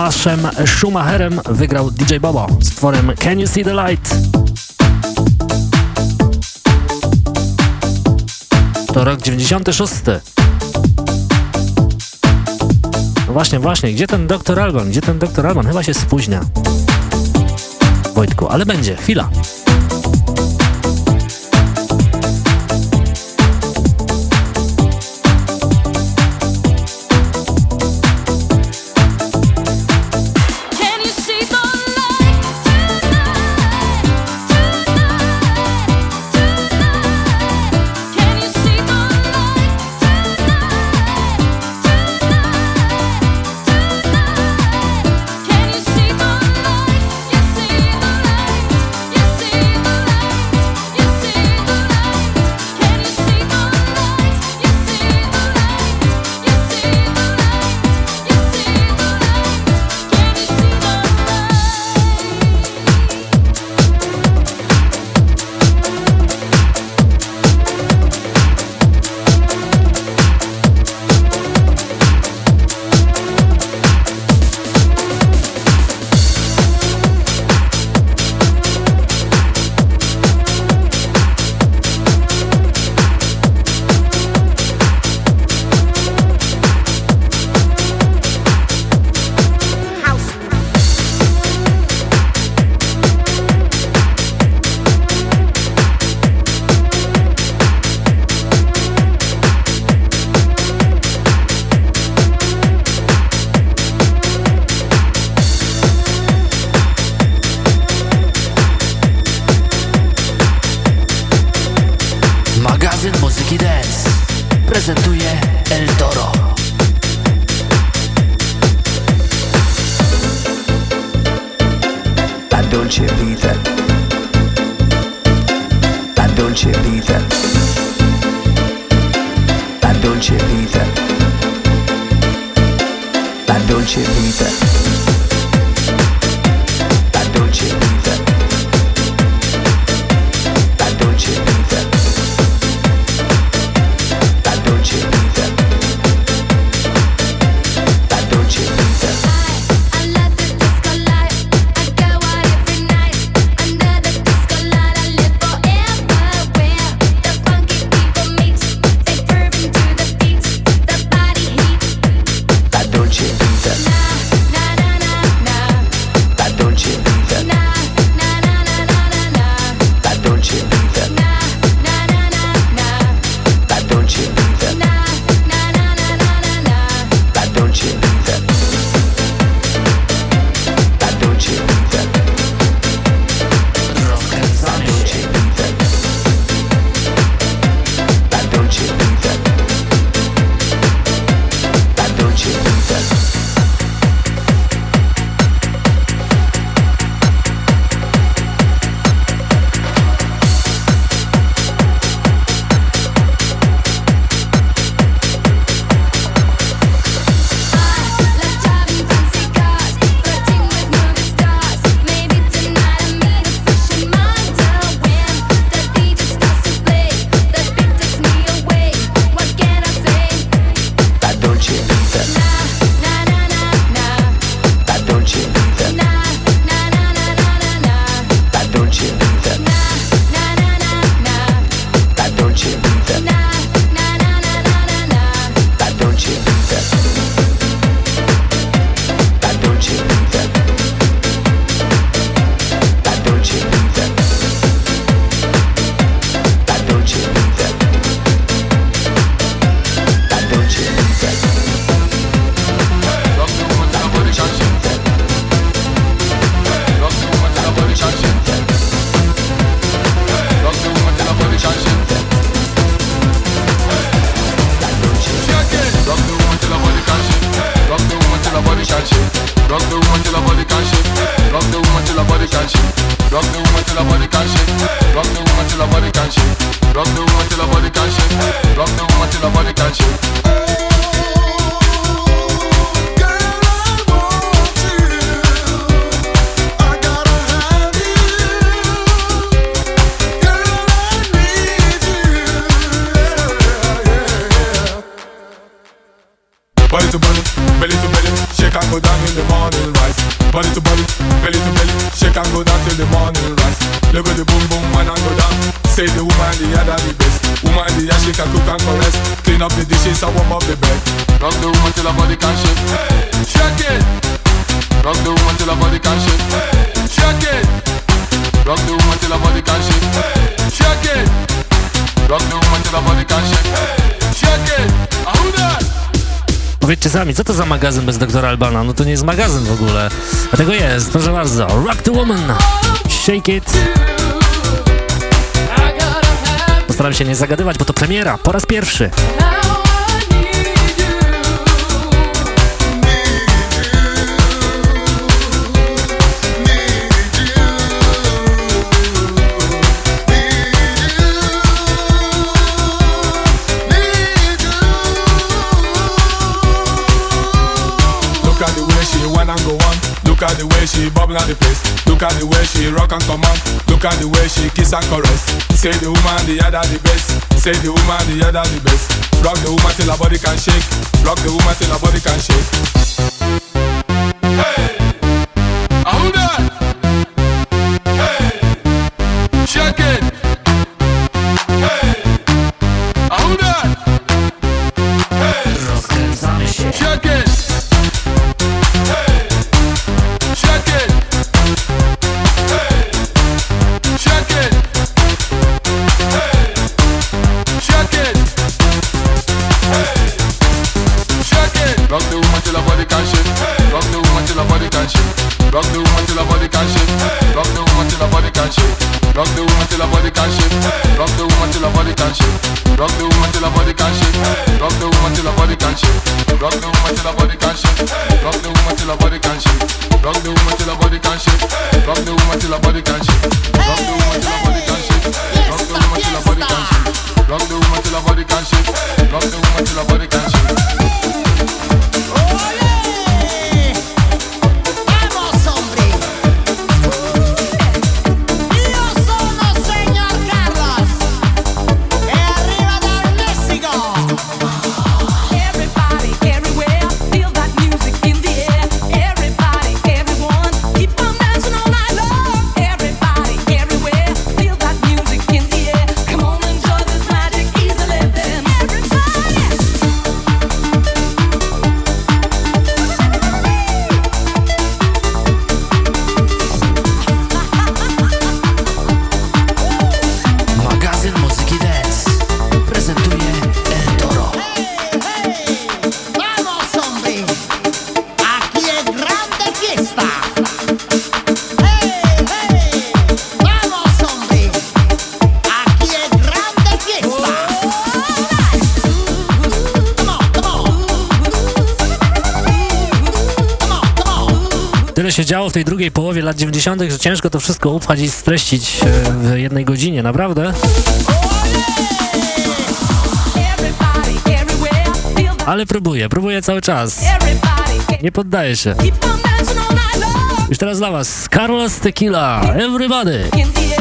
Tomaszem Schumacherem wygrał DJ Bobo z tworem Can You See The Light? To rok 96. No właśnie, właśnie, gdzie ten doktor Alban? Gdzie ten doktor Alban? Chyba się spóźnia. Wojtku, ale będzie, chwila. Co to za magazyn bez doktora Albana? No to nie jest magazyn w ogóle. A tego jest, proszę bardzo. Rock the Woman! Shake it! Postaram się nie zagadywać, bo to premiera, po raz pierwszy. she bubble on the place. Look at the way she rock and command. Look at the way she kiss and caress. Say the woman, the other the best. Say the woman, the other the best. Rock the woman till her body can shake. Rock the woman till her body can shake. że ciężko to wszystko upchać i streścić e, w jednej godzinie, naprawdę. Ale próbuję, próbuję cały czas. Nie poddaję się. Już teraz dla was Carlos Tequila, Everybody!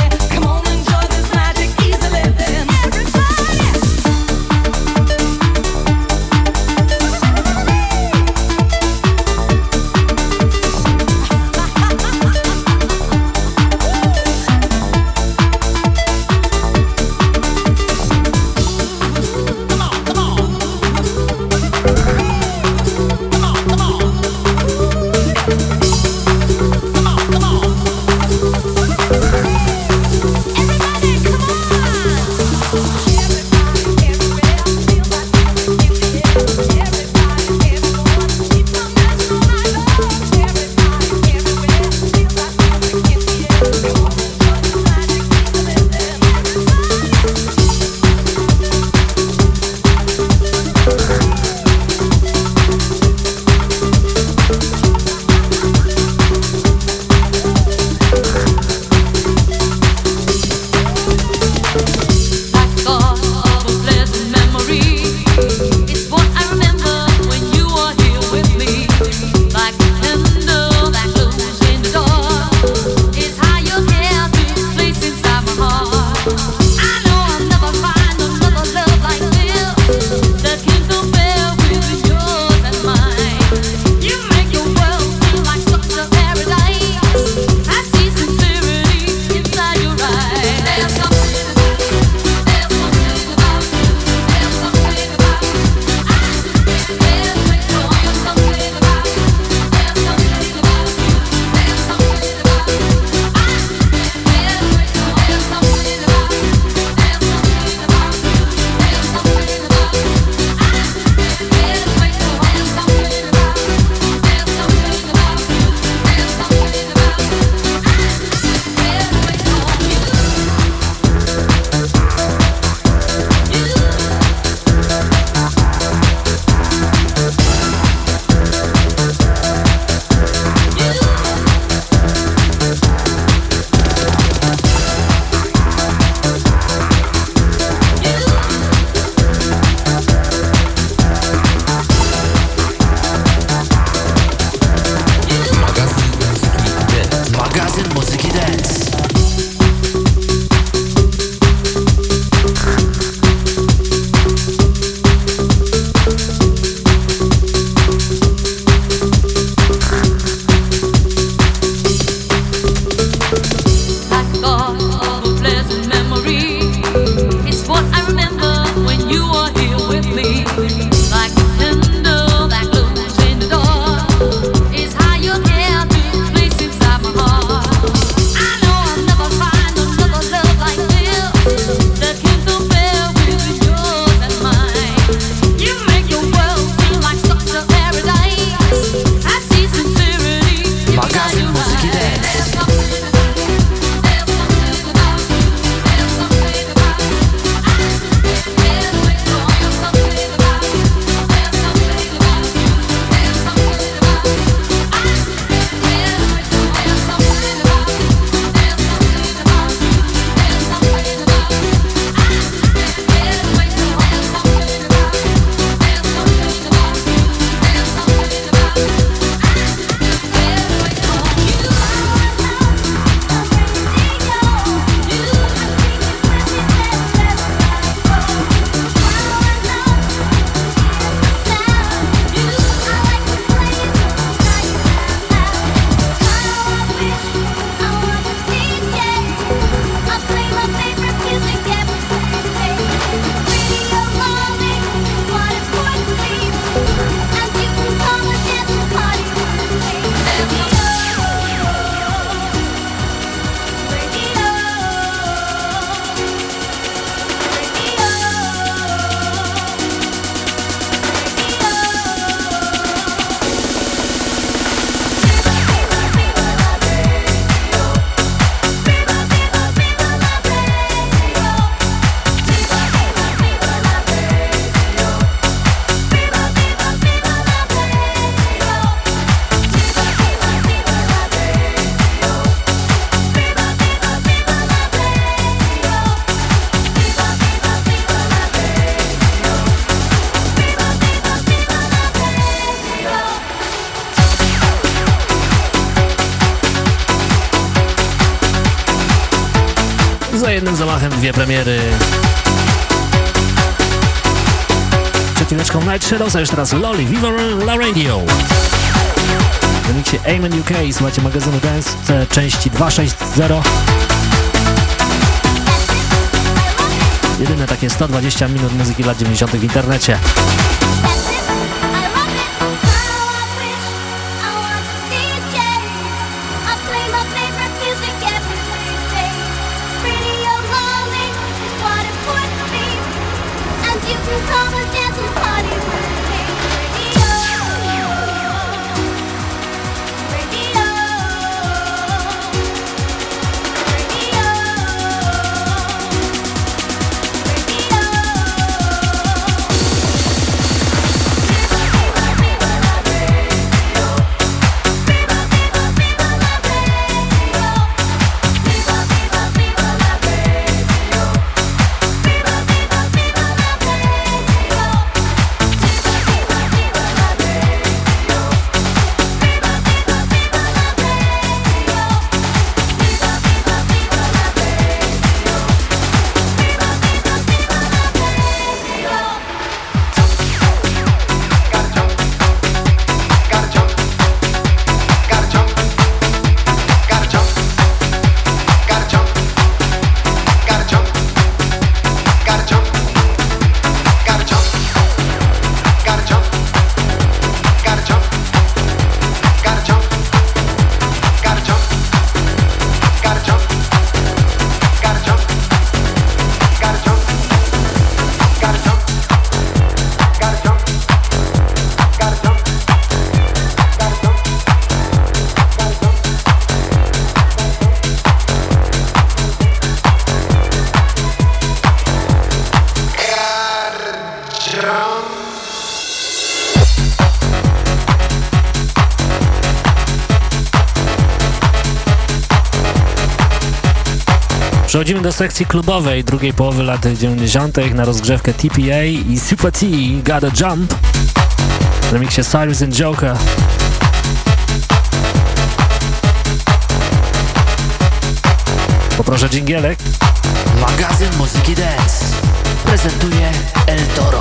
Chwileczką Night Shadows, a już teraz Loli, Viva La Radio. W remiksie Amen UK słuchajcie magazynu Dance części 260. Jedyne takie 120 minut muzyki lat 90 w internecie. Do sekcji klubowej drugiej połowy lat 90. na rozgrzewkę TPA i Super T Gotta Jump w remiksie Cyrus and Joker. Poproszę dżingielek. Magazyn Muzyki Dance prezentuje El Toro.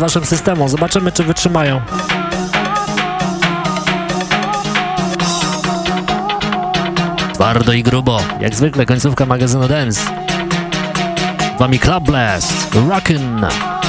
Waszym systemom. Zobaczymy, czy wytrzymają. Twardo i grubo, jak zwykle końcówka magazynu Dance. Wami Club Blast, Rockin'.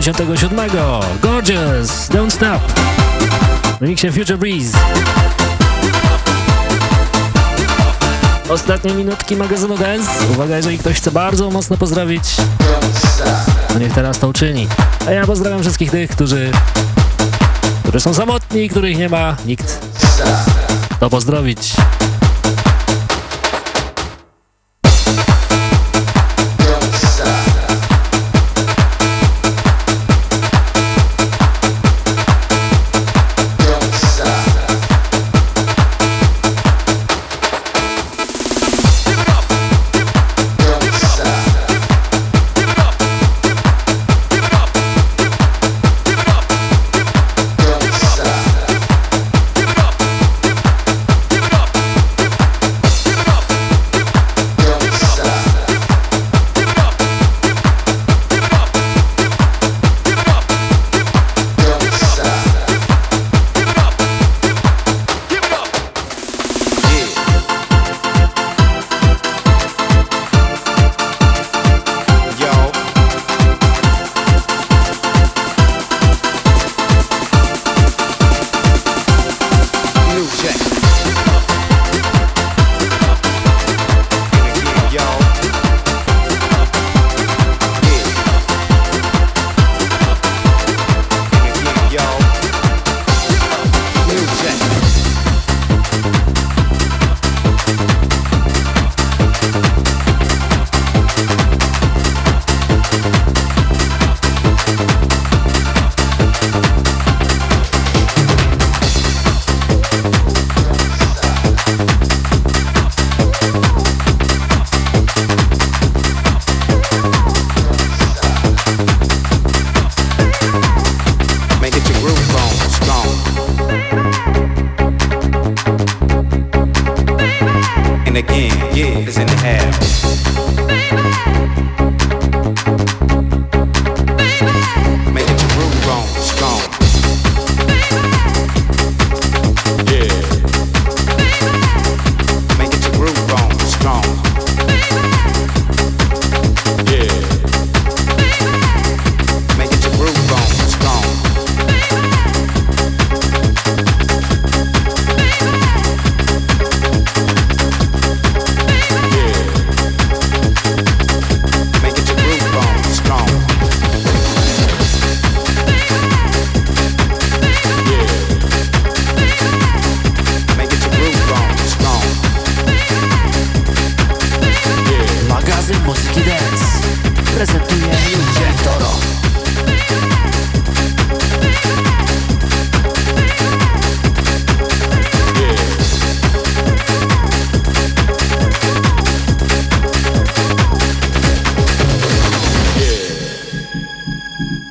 77. Gorgeous, Don't Stop. W Future Breeze. Ostatnie minutki magazynu Dance. Uwaga, jeżeli ktoś chce bardzo mocno pozdrowić, to niech teraz to uczyni. A ja pozdrawiam wszystkich tych, którzy, którzy są samotni, których nie ma nikt. To pozdrowić.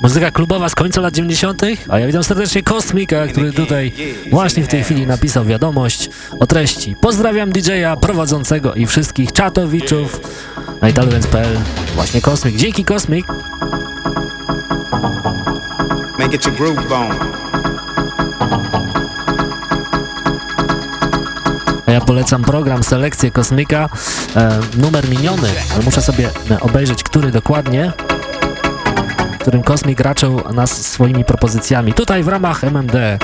Muzyka klubowa z końca lat 90., a ja witam serdecznie Kosmika, który tutaj właśnie w tej chwili napisał wiadomość o treści. Pozdrawiam DJ-a prowadzącego i wszystkich czatowiczów na italodance.pl. Właśnie Kosmik. Dzięki Kosmik. Make it your groove bone. A ja polecam program Selekcję Kosmika, e, numer miniony, ale muszę sobie obejrzeć, który dokładnie, którym Kosmik raczył nas swoimi propozycjami. Tutaj w ramach MMD.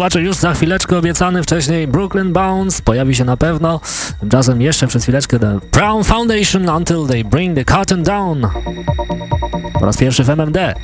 Słuchacze, już za chwileczkę obiecany wcześniej Brooklyn Bounce pojawi się na pewno. Tymczasem jeszcze przez chwileczkę The Brown Foundation Until They Bring the Cotton Down. Po raz pierwszy w MMD.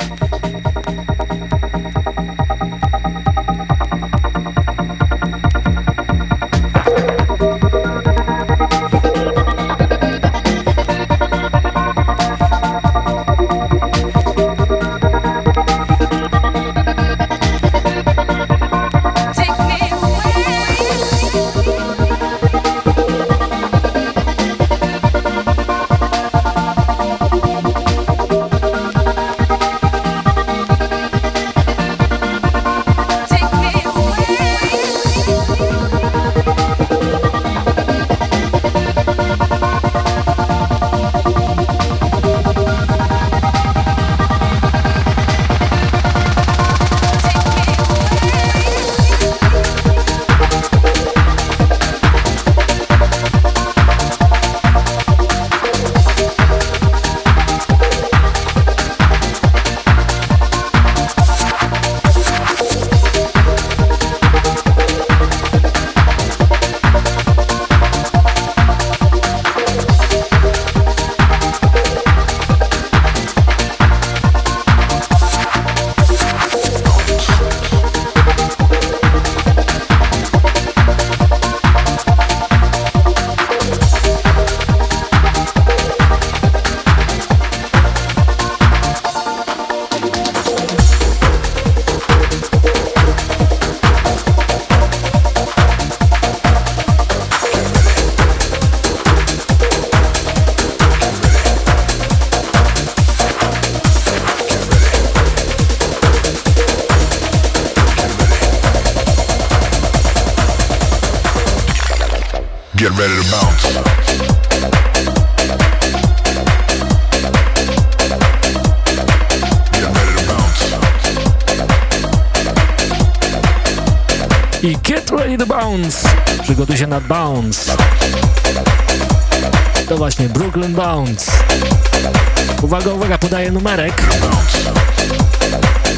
Numerek.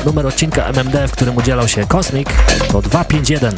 Numer odcinka MMD, w którym udzielał się Cosmic to 251.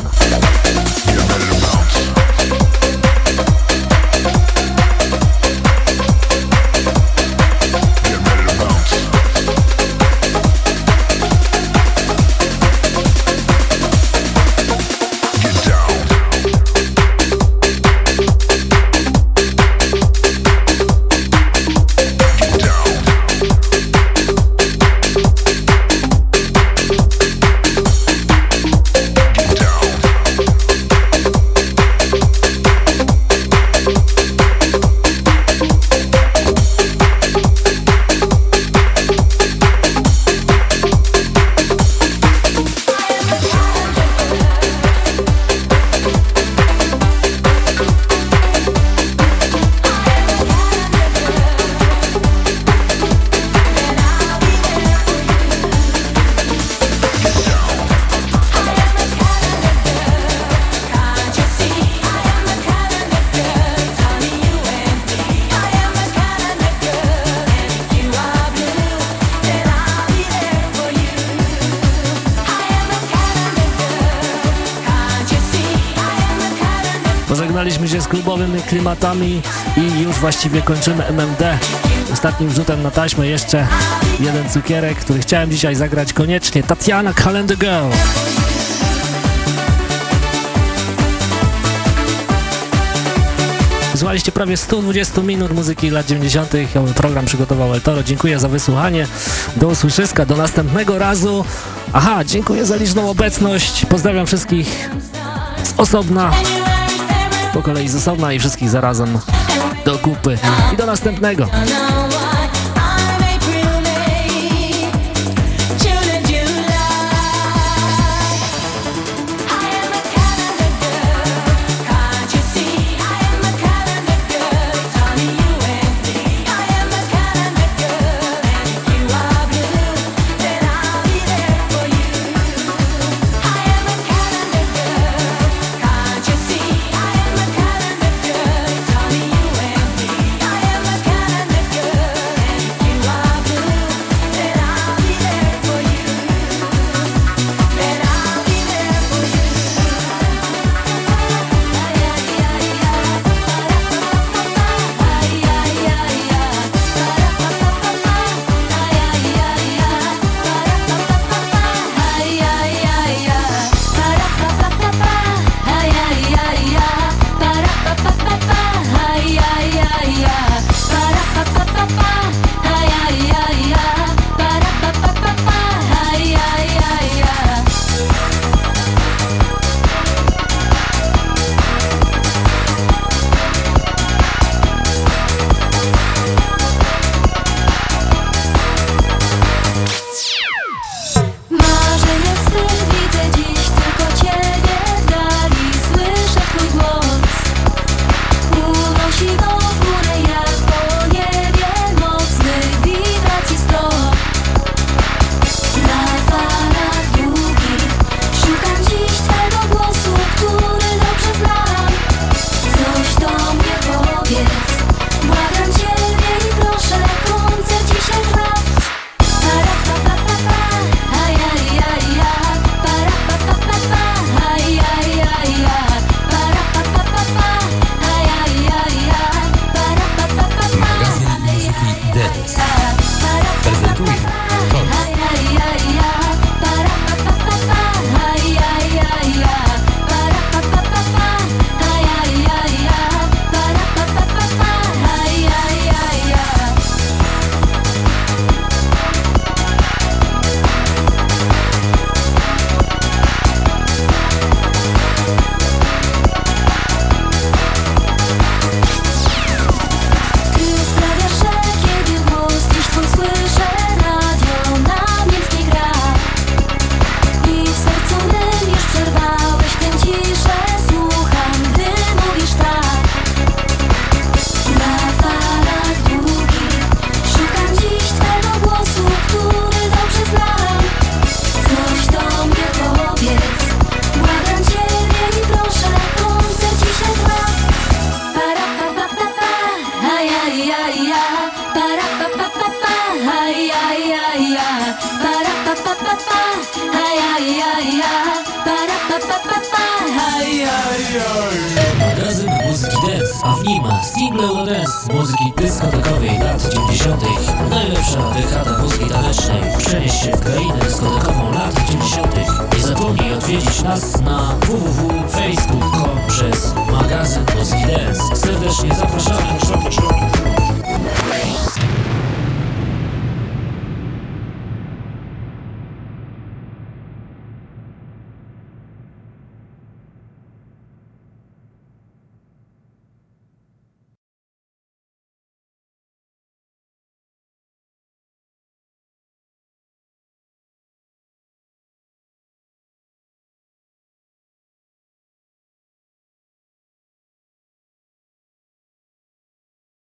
klimatami i już właściwie kończymy MMD. Ostatnim rzutem na taśmę jeszcze jeden cukierek, który chciałem dzisiaj zagrać koniecznie. Tatiana Calendar Girl. Słuchaliście prawie 120 minut muzyki lat 90. Program przygotował El Toro. Dziękuję za wysłuchanie. Do usłyszyska, do następnego razu. Aha, dziękuję za liczną obecność. Pozdrawiam wszystkich z osobna, po kolei z osobna i wszystkich zarazem do kupy. I do następnego.